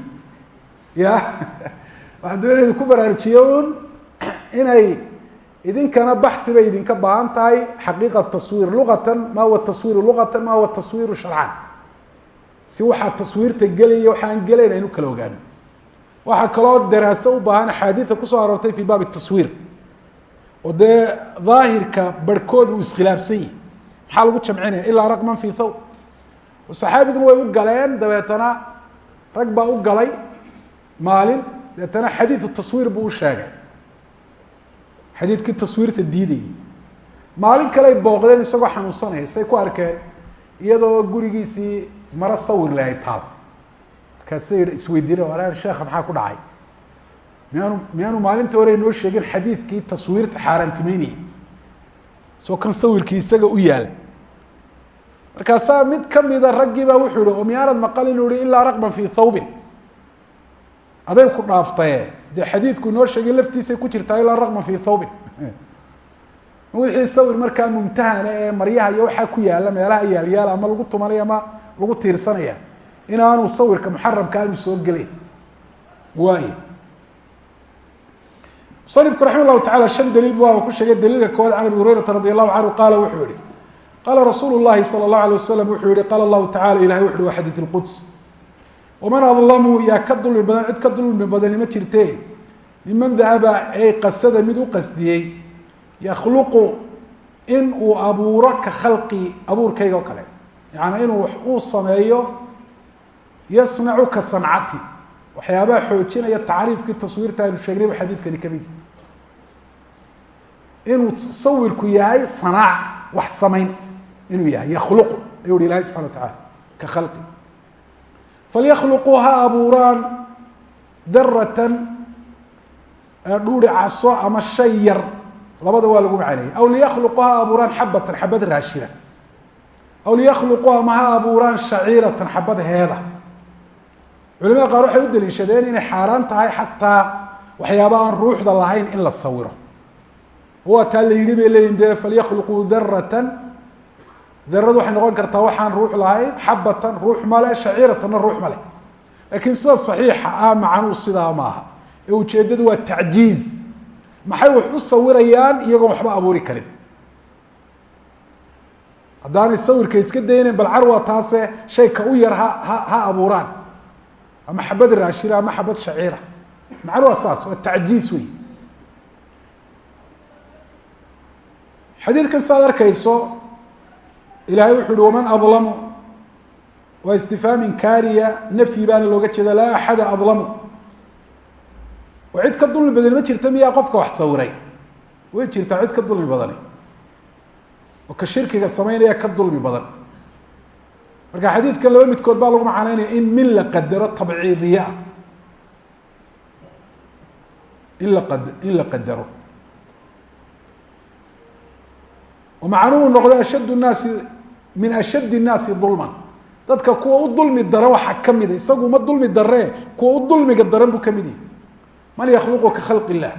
ya waxaan doonay in idinku baraarujiye un inay idinkana baxi bay idinka baahan tahay xaqiiqa taswiir luqatan ma huwa taswiiru luqatan ma huwa taswiiru sharcan. Si waxaa taswiirta gelaya waxaan gelayn aynu kala ogaano. Waxaa kaloo daraaso u baahan axaadiida ku soo aroortay fi baabi taswiir. Oo dee daahirka barhkood uu iskhilaafsan yihi maxaa lagu jamcinaya? Ilaa raqman fi thawb. Saxaabiguna way u galeen dabeetana rag baa u galay maalin dabeetana xadiidu taswiir buu u sheegay xadiidkii taswiirta diidayay maalin kaley booqdeen isagoo xanuunsanaya say ku arkeen iyadoo gurigiisii maro sawir le ay taal markaasay isweydiina walaal sheekha maxaa ku dhacay miyaanu miyaanu maalinta hore inoo sheegin xadiidkii taswiirta xaaraantimeynayay soo kan sawirkii isaga u yaal markaasaa mid kamida raggii baa wuxuu yihi oo miyaanad maqal inuu yihi ilaa raqban fii thawbin aday ku dhaaftaye dee xadiidku inoo sheegay laftiisay ku jirtaa ilaa raqban fii thawbin. Wixii sawir markaa mumtahana ee maryaha iyo waxaa ku yaalla meelaha yaalyaal ama lagu tumanaya ama lagu tiirsanaya inaanu sawirka muxaramka aanu soo gelayn waay musanifku raxima llahu tacala shan daliil bu waaba ku sheegay daliilka kowaad can abi hurayrata radi allahu canhu qaala wuxuu yihi qaala rasuulu llahi sala allahu alay wasalam wuxuu yihi qaala allahu tacala ilahay wuxu uhi waman adlamu yaa ka dulmi badan cid ka dulmi badani ma jirte miman dahaba ay qasada mid u qasdiyey yakhluqu in uu abuuro ka khalqi abuurkayga oo kale yaani inuu wax uu sameeyo yasnacu ka sancati waxyaabaha xoojinaya tacriifkii taswiirta aynu sheegnayba xadiidkani ka mid inuu sawirku yahay sanaac wax samayn inuu yahay yakhluqu ayuu hi ilahay subxana wa tacala ka khalqi falyakluquu ha abuuraan daratan dhuuri caso ama shay yar labada waa lagu macaneeyey aw liyakluquu ha abuuraan xabatan xabad raashina aw liyakluquu ama ha abuuraan shaciiratan xabad heeda culimada qaar waxay u daliishadeen inay xaaraan tahay xataa waxyaaba aan ruuxda lahayn in la sawiro waa taa la yidhi bay leeyihiin dee falyakluquu daratan daradu waxay noqon kartaa waxaan ruux lahayn xabatan ruux male shaciiratanna ruux male laakiin sida saxiixa ah macanuu sidaa maaha ee ujeeddadu waa tacjiiz. Maxay wax u sawirayaan iyagoon waxba abuuri karin? Haddaanay sawirka iska daynayn bal carwaa taase shayka u yar ha ha ha abuuraan. Ama xabad raashina ama xabad shaciira. Macnu waa saas waa tacjiis wey xadiidkan saad arkayso ilahay wuxu uhi waman adlamu? Waa istifhaam inkaariya nafyi baana looga jeeda laa axada adlamu. Oo cid ka dulmi badan ma jirta miyaa qofka wax sawiray way jirtaa cid ka dulmi badani. Oo ka shirkiga samaynaya ka dulmi badan. Marka xadiidkan laba midkood baa lagu macanaynaya in min la qadaro tabciidiyaa in la qad in la qadaro. Oo macnuhu noqdo ashadd nnaasi min ashadd الnaasi dulman dadka kuwa u dulmi dara waxaa kamida isagu ma dulmi daree kuwa u dulmiga daran buu kamid yahi man yakhluqu ka khalq illah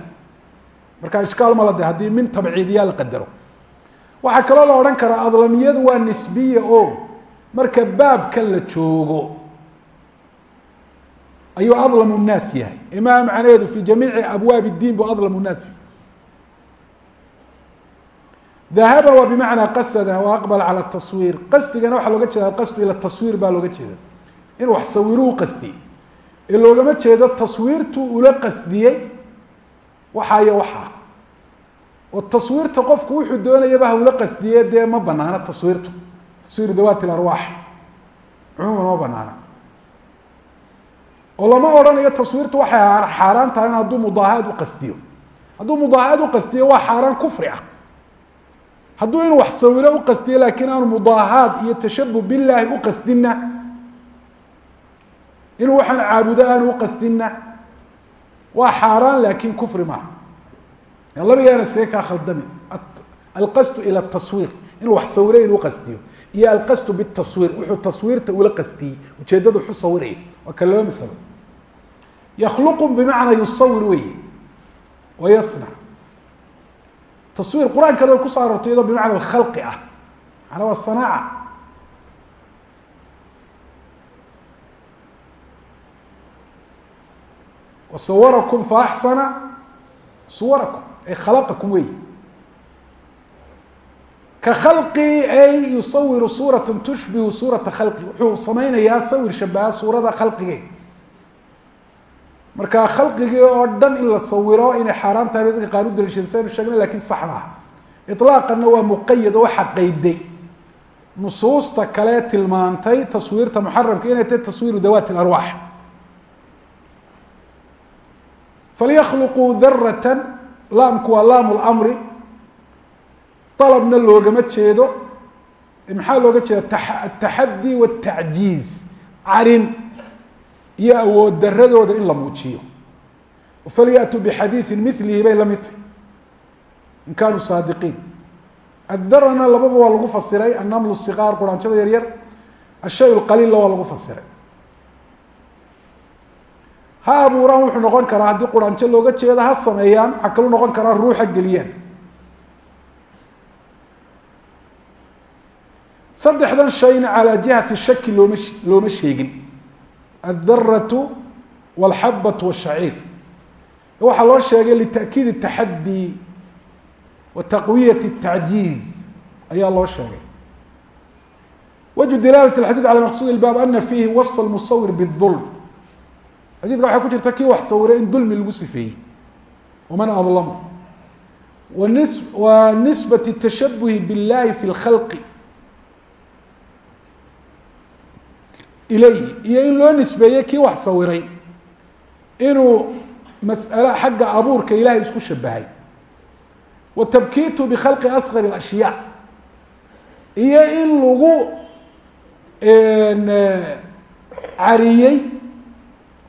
marka ishkaal mala de haddii min tabciidiyaa la qadaro waxaa kaloo la odhan karaa adlamiyadu waa nisbiya o marka baabka la joogo ayuu adlam الnaas yahay imaa macnaheedu fi jamiici abwaab الdiin bu adlam الnaas dahaba waa bimacnaa qasada o aqbala cala taswiir qasdigana waxaa looga jeeda alqasdu ila taswiir baa looga jeeda inuu wax sawiruu qasdiyey ee loogama jeedo taswiirtuu ula qasdiyey waxaayo waxaa oo taswiirta qofku wuxuu doonayaba ha ula qasdiye dee ma banaana taswiirtu taswiir dawaati larwaax cumuuman ma banaana oo lama odhanayo taswiirtu waxay xaaraan tahay in hadduu mudaahaad u qasdiyo hadduu mudaahaad u qasdiyo waa xaaraan kufri ah hadduu in wax sawiro uqasdiyo laakiin aanu mudaahaad iyo tashabuh bilaahi uqasdinna inuu waxaan caabudo aanu uqasdinna waa xaaraan laakin kufri maaha. Labayaana see kaa khaldami. Alqasdu ila taswiir inuu wax sawiro inuu qasdiyo iyo alqasdu bitaswiir wuxuu taswiirta ula qasdiyey ujeedada waxu sawiraya waa ka laba masalo. Yakhluqu bimacnaa yusawir weeye. Wa yasnac taswiir qur'aankana way kuso aroortay iyadoo bimacna alkhalqi ah. Macnaa waa sanaaca. Wasawarakum faaxsana suwarakum. Ay khalaqakum weyi ka khalqi ay yusawiru suurata tushbihu suurata khalqi. Wuxuu samaynayaa sawir shabaha suurada khalqigeega marka khalqigii oo dhan in la sawiro inay xaaraan tahay dadka qaar u daliishada saynu sheegnay laakiin sax maaha ilaaqanna waa muqayad oo waxa qayday nusuusta kale tilmaantay taswiirta muxaramka inay tahay taswiiru dawaati larwaax falyakluquu daratan laamku waa laam lmri dalabna loogama jeedo. Maxaa looga jeeda ataxadi wاtacjiiz carin iyo awood daradooda in la muujiyo. Falyaأtuu bxadiiثi milihi bay la mid tahy in kaanuu saadiqiin. Addarana lababa waa lagu fasiray. Annaml siqaar quraanjada yar yar ashay qaliilla waa lagu fasiray. Ha abuuraan wuxuu noqon karaa haddii quraanjo looga jeedo ha sameeyaan waxaa kaluu noqon karaa ruuxa geliyaan. Saddexdan shayna calaa jihati shaki looma looma sheegin addaratu walxabatu washaciir waxaa loo sheegay litaأkiid الtaxadi wa taqwiyat الtacjiiz ayaa loo sheegay wجه dilaalat اxadيث calى maqsud اbaab ana fiihi waصf اmusawir bالظulm xadidka waxaa ku jirta kii wax sawiray in dulmi lagu sifeeyey waman adlm wa nisbaة الtashabuhi biاllahi fi اlkhalqi ilayhi iyo in loo nisbeeyey kii wax sawiray inuu mas'alo xagga abuurka ilahay isku shabahay wa tabkiitu bikhalqi asqar اlashyaa iyo in lagu cariyey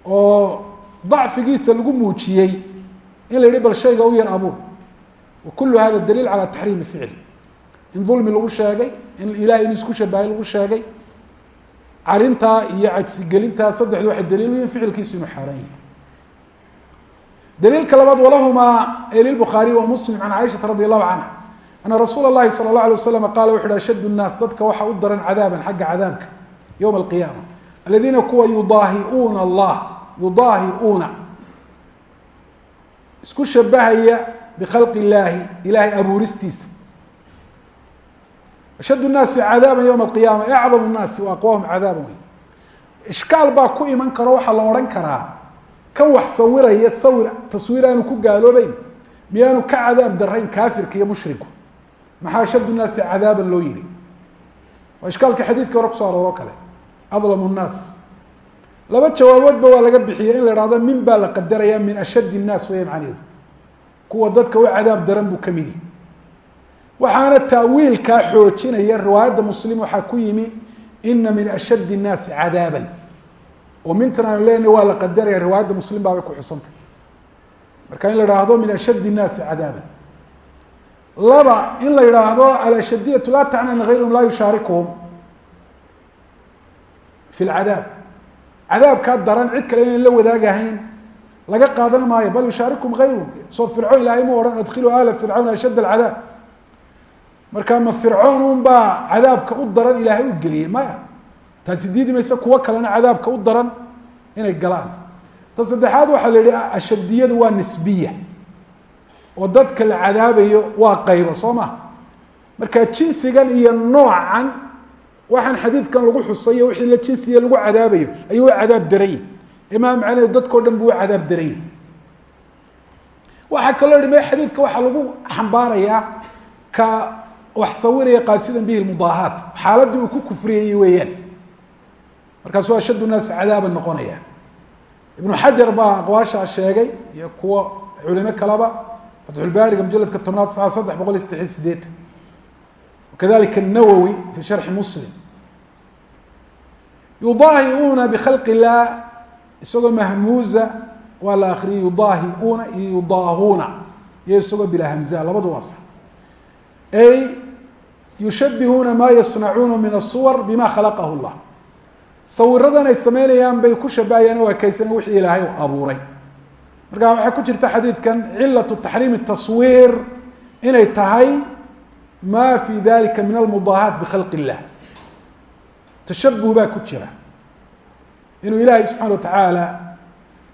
oo dacfigiisa lagu muujiyey. In la yihi bal shayga u yar abuur. Wa kulu hada daliil calى taxriimi ficli. In dulmi lagu sheegay in ilahay inuu isku shabahay lagu sheegay carintaa iyo cajsigelintaa saddexdu waxay daliil yihiin ficilkiisu inuu xaaraan yahay. Daliilka labaad walahumaa ay lilbukhaariy wa muslim can caaishata radi allahu canha ana rasuula lahi sala allah alay wasalam qaala wuxu uhi ashaddu nnaas dadka waxa u daran cadaaban xagga cadaabka yowma alqiyaama aladiina kuwa yudaahiuuna allah yudaahiuuna isku shabahaya bikhalqi illaahi ilaahay abuuristiisa ashad naasi cadaaba ywma alqiyaama acdam naasi wa aqwaahum cadaaba wey ishkaal baa ku iman karo waxaa la odhan karaa kan wax sawiraya sawir taswiir aanu ku gaaloobeyn miyaanu ka cadaab darayn kaafirka iyo mushrinku. Maxaa ashad naasi cadaaban loo yihi waa ishkaalka xadiidka hore kuso arooro kale. Adlamu nnaas. Laba jawaaboodba waa laga bixiyey in la ihahdo min baa la qadaraya min ashad nnaas weya macnaheedu waxaana taawiilkaa xoojinaya riwaayadda muslim waxaa ku yimi ina min ashad الnaasi cadaaban oo mintan aanu leenahy waa la qadaraya riwaayadda muslim baabay ku xusantay marka in la idhaahdo min ashad الnaasi cadaaban laba in la yidhaahdo alashadiyatu laa tacni an gayrihum laa yushaarikuhum fi lcadaab cadaabkaa daran cid kale inaan la wadaagahayn laga qaadan maayo bal yushaarikum hayru soo fircoon ilaahay mu odhan adkhiluu ahla fircawn ashadd alcadaab marka ma fircoon un baa cadaabka u daran ilaahay u geliyey maya. Taasi diidi kuwo kalena cadaabka u daran inay galaan. Ta saddexaad waxaa la yihi ashadiyadu waa nisbiya. Oo dadka la cadaabayo waa qaybo soo ma marka jinsigan iyo noocan waxaan xadiidkan lagu xusayo wixii la jinsiya lagu cadaabayo ayuu u cadaab daranya imaam macnahedu dadkao dhan buu cadaab daranya waxaa kaloo yihi me xadiidka waxaa lagu xambaarayaa ka wax sawiraya qaasidan bihi mudaahaat xaaladii uu ku kufriyayey weeyaan. Markaasuu ashaddu naas cadaaban noqonaya ibnu xajar baa aqwaashaa sheegay iyo kuwa culimo kaleba fatxulbaariga mujaladka tobnaad saca saddex boqol iyo saddexiy sideetan wakadalika الnawowi fi sharxi muslim. Yudaahiuuna bkhalq illah isagoo mahmuuza waa la akriyay yudaahiuuna iyo yudaahuuna iyo isagoo bilaa hamza labadu yushabihuuna maa yasnacuuna min asuwar bima khalaqahu llah sawiradan ay sameynayaan bay ku shabahayaan oo ekeysan wixii ilaahay abuuray marka waxaa ku jirta xadiidkan cilatu taxriimi taswiir inay tahay ma fi dalika min almudaahaat bikhalq illah tashabuh baa ku jira inuu ilaahay subxana watacaala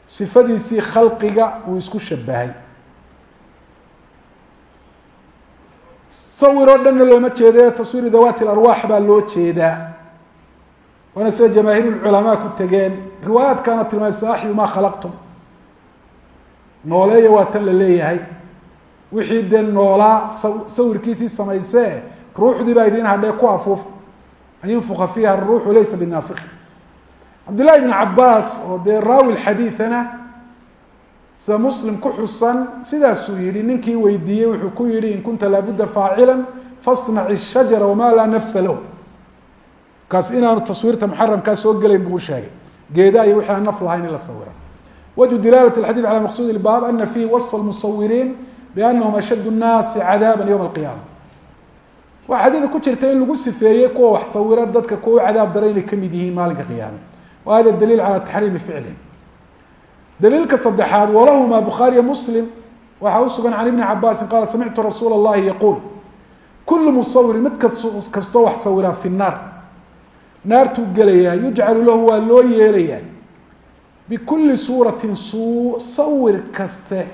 sifadiisii khalqiga uu isku shabahay sawir oo dhanna looma jeede taswiiru dawaati larwaax baa loo jeedaa. Waana sida jamaahiir culamaa ku tegeen riwaayaadkaana tilmaamay axyu maa khalaqtum. Nooleeya waa tan la leeyahay. Wixii dee noolaa sawirkiisii samaysee ruuxdii baa idiin hadhee ku afuuf. An yunfuka fiiha aruuxu laysa binaafiqi cabdillahi bn cabaas oo dee raawi xadiiana sida muslim ku xusan sidaasuu yihi ninkii weydiiyey wuxuu ku yihi in kunta laabudda faacila fasnac shajara wamaa laa nafsa lahu kaas inaanu taswiirta muxaramkaa soo gelayn buu sheegay geeda iyo wixii aan naf lahayn in la sawira wajhu dilaalat xadid cala maqsuud baab ana fiihi waصfa musawiriin bianahum ashad الnaasi cadaaba ywma اlqiyaama waxaa xadiida ku jirta in lagu sifeeyey kuwa wax sawira dadka kuwa u cadaab dara inay kamid yihiin maalinka qiyaame wa hada daliil calى taxriimi ficlihim daliilka saddexaad walahuma bukhaariyo muslim waxaa usugan can ibni cabaasin qaala samictu rasuula اllahi yaquul. Kulu musawirin mid kastoo wax sawiraa fi naar. Naartuu gelayaa yujcalu lahu waa loo yeelayaa. Bikuli suuratin su sawir kaste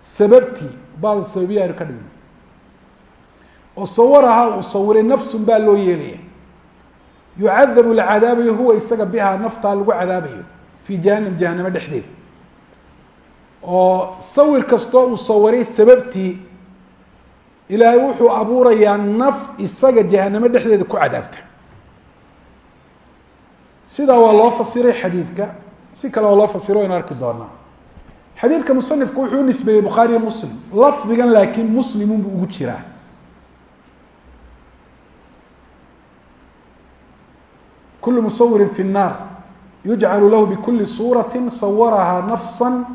sababtii bada sababiya ka dhigno oo sawaraha uu sawiray nafsun baa loo yeelaya yucadabu la huwa isaga bihaa naftaa lagu cadaabayo fii jahanam jahanamo dhexdeeda oo sawir kastoo uu sawiray sababtii ilaahay wuxuu abuurayaa naf isaga jahanamo dhexdeeda ku cadaabta. Sidaa waa loo fasiray xadiidka. Si kale waa loo fasiro waynu arki doonaa. Xadiidka musanifku wuxuu u nisbeeyey bukhaariyo muslim. Lafdigan laakiin muslimun buu ugu jiraa. Kulu musawirin fi الnaar yujcalu lahu bikuli suurati sawarahaa nafsa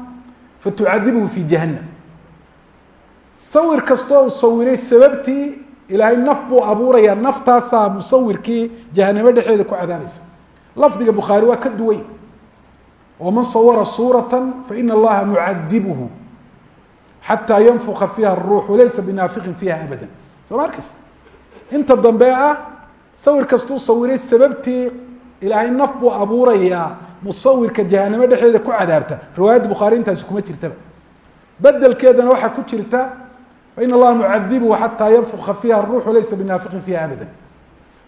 fatucadibhu fi jahannam. Sawir kastoo uu sawiray sababtii ilaahay naf buu abuurayaa naftaasaa musawirkii jahanamo dhexeeda ku cadaabaysa lafdiga bukhaari waa ka duway. Oo man sawara suurata faina allaha mucadibhu xataa yanfuka fiiha aruux walaysa binaafiqin fiiha abada soo ma arkays inta dambe ah sawir kastuu sawiray sababtii ilaahay naf buu abuurayaa musawirka jahanamo dhexeeda ku cadaabta. Riwaayadda bukhaari intaasi kuma jirtaba. Bedelkeedana waxaa ku jirta in allaha mucadibuhu xataa yanfuka fiiha aruuxu laysa binaafiqin fiiha abadan.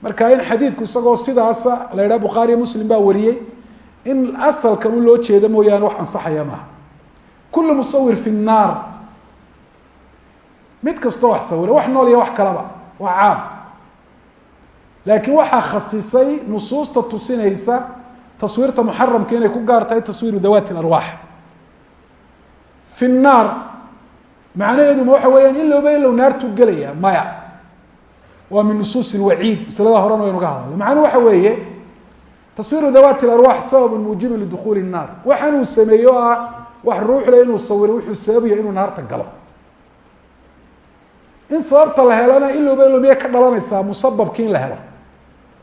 Marka in xadiidku isagoo sidaasa la yidhaha bukhaariyo muslim baa wariyey in asalkan u loo jeedo mooyaane wax ansaxaya maaha. Kulu musawir fi nnaar. Mid kastoo wax sawira wax nool iyo wax kalaba waa caam. Laakiin waxaa khasisay nusuusta tusinaysa taswiirta muxaramka inay ku gaar tahay taswiiru dawaati اlarwaax fi الnaar macnaheeduma waxa weeyaan ilowba ilow naartuu gelaya maya waa min nusuus اwaciid maslada horena waynu ka hadalna macnuu waxa weeye taswiiru dawaati اlarwaax sabab muujibu lidukhuuli الnaar waxaan uu sameeye oo ah wax ruuxle inuu sawiro wuxuu sababaya inuu naarta galo in sababta la helana ilowba ilow miyay ka dhalanaysaa musababki in la helo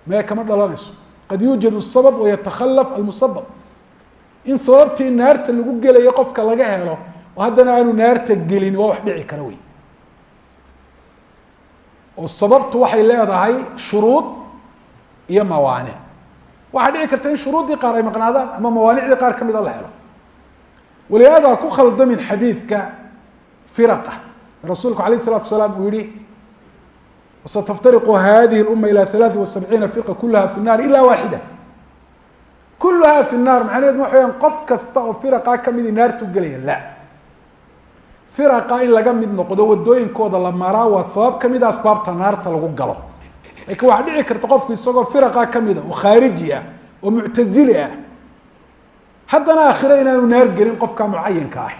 maya kama dhalanayso qad yuujad الsabab wayatakalaf almusabab in sababtii naarta lagu gelayo qofka laga helo oo haddana aanu naarta gelin waa wax dhici kara wey oo sababtu waxay leedahay shuruud iyo mawaanic waxaa dhici karta in shuruuddii qaar ay maqnaadaan ama mawaanicdii qaar ka mida la helo walihaada ku khaldamin xadiidka firaqa rasuulku alayh الsalatu salaam uu yihi wsataftariqu hadihi اluma ilى alaai wasabciina fiqa kulaha fi nnaar ila waaxida kuluhaa fi nnaar macnaheedu waxa weyaan qof kasta oo firaqa kamidi naartu gelaya la firaqa in laga mid noqdo wadooyinkooda la maraa waa sabab ka mid a asbaabta naarta lagu galo laakiin waxaa dhici karta qofku isagoo firaqa ka mid a oo khaariji ah oo muctazili ah haddana aakhire inaanu naar gelin qofka mucayinka ah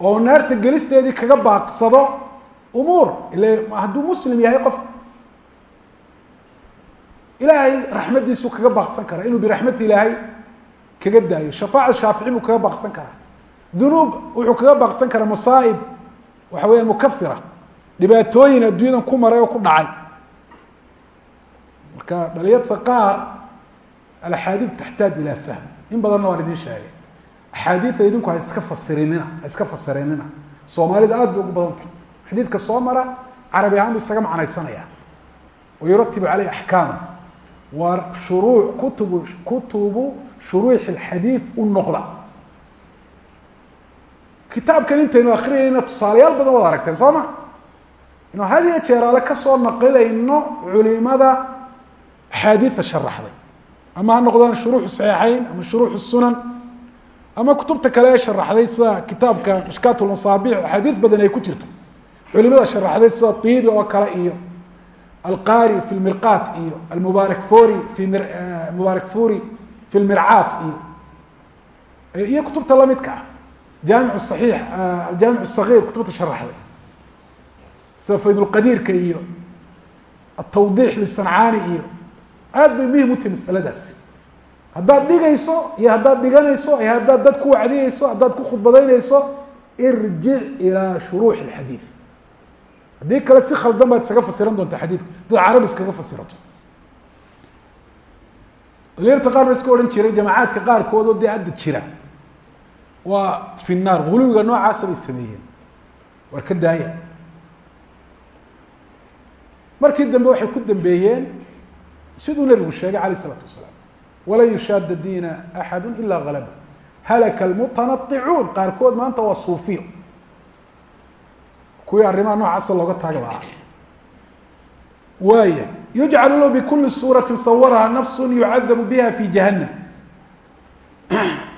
oo naarta kaga baaqsado umuur ile hadduu muslim yahay qofka ilaahay raxmadiisuu kaga baaqsan karaa inuu biraxmati ilaahay kaga daayo shafaaca shaafici buu kaga baaqsan karaa dunuub wuxuu kaga baaqsan karaa masaa'ib waxa weya mukafira dhibaatooyin adduunyadan ku maray oo ku dhacay. Marka dhalinyarta qaar alaxaadiid taxtaaj ilaa fahm in badanna waan idin sheegay. Axaadiida idinku ha iska fasirinina ha iska fasirinina soomaalida aad bay ugu badantay xadiidka soo mara carabi ahaan isaga macnaysanaya wa yuratibu caleyh axkaama waa shuruu kutubu kutubu shuruuxi اlxadiid u noqda. Kitaabkan intaynu akrinayna tusaalayaal badan waad aragteen soo ma? Inuu had iyo jeer ale ka soo naqilayno culimada axaadiida sharaxday. Ama ha noqdaan shuruuxu saxiixeyn ama shuruuxu sunan ama kutubta kale ee sharaxday sida kitaabka mishkaat lmasaabiix axaadiis badan ay ku jirto culimada sharaxday sida tiibi oo kale iyo alqari fi lmirqaat iyo almubaarak fori fi mi mubaarak furi fi lmircaat iyo iyo kutubta lamidka ah. Jaamic saxiix aljaamic sagiir kutubta sharaxday. Sida faydulqadiirka iyo atawdiix lisancaani iyo aad bay muhiim utahi masaladaasi haddaad dhigayso iyo haddaad dhiganayso iyo haddaad dad ku wacdiyeyso haddaad ku khudbadaynayso irjic ilaa shuruuxi اlxadiid haddii kale si khaldan baad isaga fasiran doontaa xadiidka. Dad carabi iskaga fasirato dhalinyarta qaar ba iska odhan jiray jamacaadka qaarkood oo dee hadda jira waa fi naar guluwiga noocaasa bay sameeyeen. Waar ka daaya. Markii dambe waxay ku dambeeyeen siduu nabigu sheegay alayh isalaatu wasalaam walan yushaada diina axadu ila galaba halaka almutanaicuun qaarkood maanta waa suufiyo kuwii arrimaha noocaasa looga taagi lahaa. Waaya yujcalu lahu bikuli suurati sawaraha nafsu yucadabu biha fi jahanam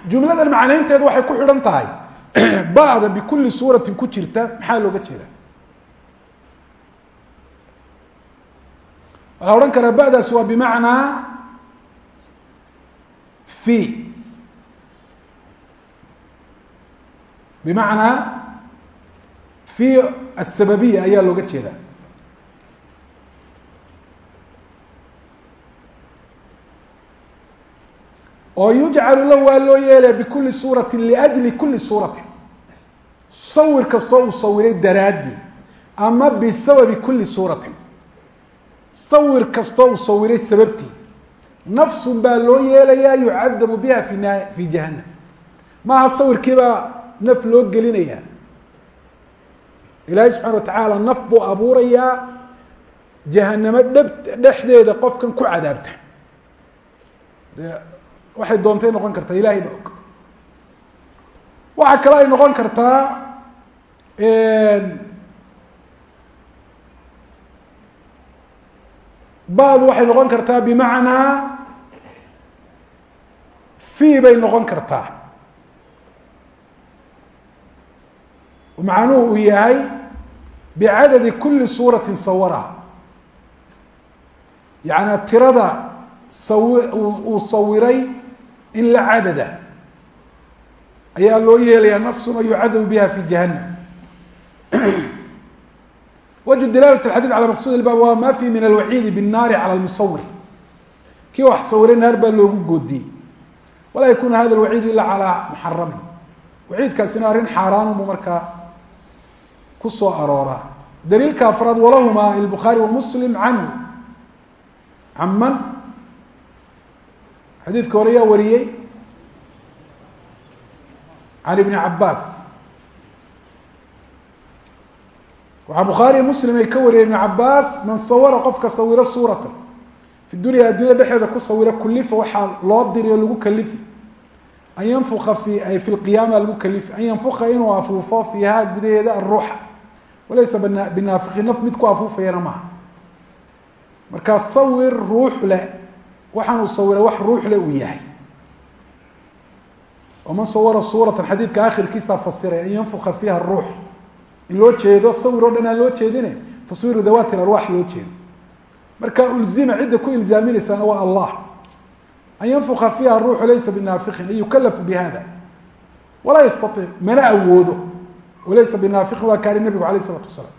jumladan macnaynteedu waxay ku xidhan tahay ba'da bikuli suuratin ku jirta maxaa looga jeeda waxaa odhan karaa ba'daas waa bimacnaa fi bimacnaa fi asababiya ayaa looga jeedaa. Oo yujcalu lahu waa loo yeelaya bikuli suurati liajli kuli suurati sawir kastoo uu sawiray daraaddii ama bisababi kuli suuratin. Sawir kastoo uu sawiray sababtii. Nafsun baa loo yeelayaa yucadabu biha fi jahanam maaha sawirkiibaa naf loo gelinaya ilaahay subxana watacaala naf buu abuurayaa jahanamo dheb dhexdeeda qofkan ku cadaabta. De waxay doontay noqon kartaa ilahay baa og. Waxaa kale ay noqon kartaa badu waxay noqon kartaa bimacnaa fi bay noqon kartaa. Macnuhu uu yahay bicadadi kuli suuratin sawaraha yacnaa tirada sawi uu sawiray in la cadada ayaa loo yeelayaa nafsuma yucadabu biha fi jahanam wajhu dilaalat alxadid cala maqsuud ilbaab waa ma fi min alwaciidi binnaari cala lmusawir kii wax sawiray naar baa loogu goodiyey walaa yakun hada alwaciid ila calaa muxaramin waciidkaasina arrin xaaraanunbu markaa ku soo arooraa daliilka afraad walahumaa lbukhaari wamuslim canhu caman xadiidka hore yaa wariyey. Can ibni cabaas waxaa bukhaariy muslim ay ka wariyeen ibn cabaas man sawara qofka sawiro suuratan. Fi dunya adduunya dhexeeda ku sawiro kulifa waxaa loo diriyo lagu kalifi. An yanfuka fi fi lqiyaama lagu kalifi. An yanfuka inuu afuufo fiihaa gudaheeda aruuxa walaysa binaafiqi naf mid ku afuufayana maaha. Markaa sawir ruux leh waxaanuu sawiray wax ruux leh uu yahay. Oo man sawara suuratan xadiidka akhirkiisaa fasiray an yanfuka fiiha ruux. In loo jeedo sawir oo dhan aan loo jeedine taswiiru dawaati arwaax loo jeedo. Marka ulzima cidda ku ilzaaminaysaana waa allah. An yanfuka fiiha ruuxu laysa binaafiqin an yukalafu bihada walaa yastaiic mana awoodo oo laysa binaafiqin waa kaari nabigu alayh isalaatu wasalaam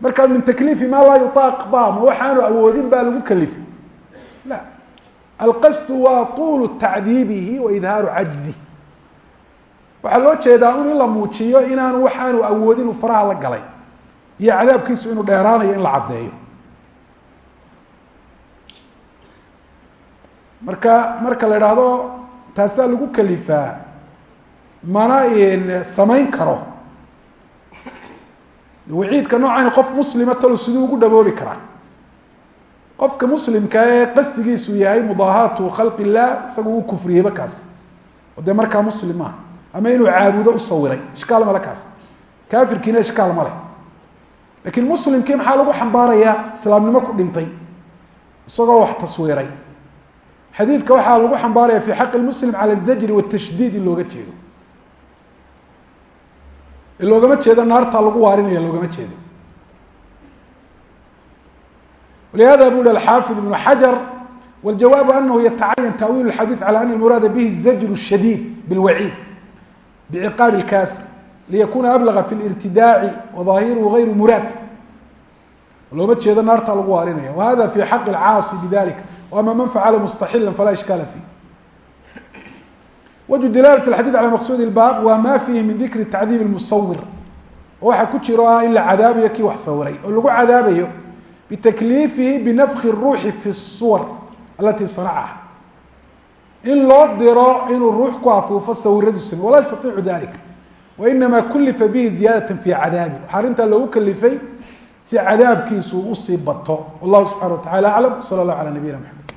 marka min takliifi maa laa yutaaq ba ma waxaanu awoodin baa lagu kalifay la alqasdu waa tuulu tacdiibihi wa idhaaru cajzi waxaa loo jeedaa un in la muujiyo inaanu waxaanu awoodin uu faraha la galay iyo cadaabkiisu inuu dheeraanayo in la caddeeyo marka marka la idhaahdo taasaa lagu kalifaa mana samayn karo waciidka noocan qof muslima talo siduu ugu dhaboobi karaa qofka muslimka ee qasdigiisu yahay mudaahaatu khalqi illah isagu uu kufriyeyba kaas. Oo dee markaa muslim maaha ama inuu caabudo u sawiray ishkaal male kaas. Kaafirkiina ishkaal male lakiin muslimkii maxaa lagu xambaarayaa? Islaamnimo ku dhintay isagoo wax taswiiray. Xadiidka waxaa lagu xambaaraya fi xaqi muslim cala zajri watashdiid in looga jeedo loogama jeedo naartaa lagu waarinaya loogama jeedo walihada bu hi alxaafid ibnu xajar wاljawaabu anahu yatacayan tawiil اxadiid calى ana muraada bihi zajr shadiid bilwaciid bciqaabi اlkafir liyakuna ablaga fi اlirtidaaci wadaahiruhu gayru muraad looma jeedo naartaa lagu waarinaya wahada fi xaqi اlcaasi bidalika ama man facala mustaxila falaa ishkaala fiih wajhu dilaalat اxadiid calى maqsuud اbaab waa ma fiihi min dikri tacdiib اmusawir oo waxaa ku jiro ah in la cadaabayo kii wax sawiray oo lagu cadaabayo bitakliifihi binafki الruuxi fi الsuwar alati sanacaha in loo diro inuu ruux ku afuufo sawiradu same walaa yastaiicu dalika wainama kulifa bihi ziyaadata fi cadaabi waxaa arrintaa loogu kalifay si cadaabkiisu usii bato wallahu subxana wa tacala aclam sala اllah alى nabiyina mxamed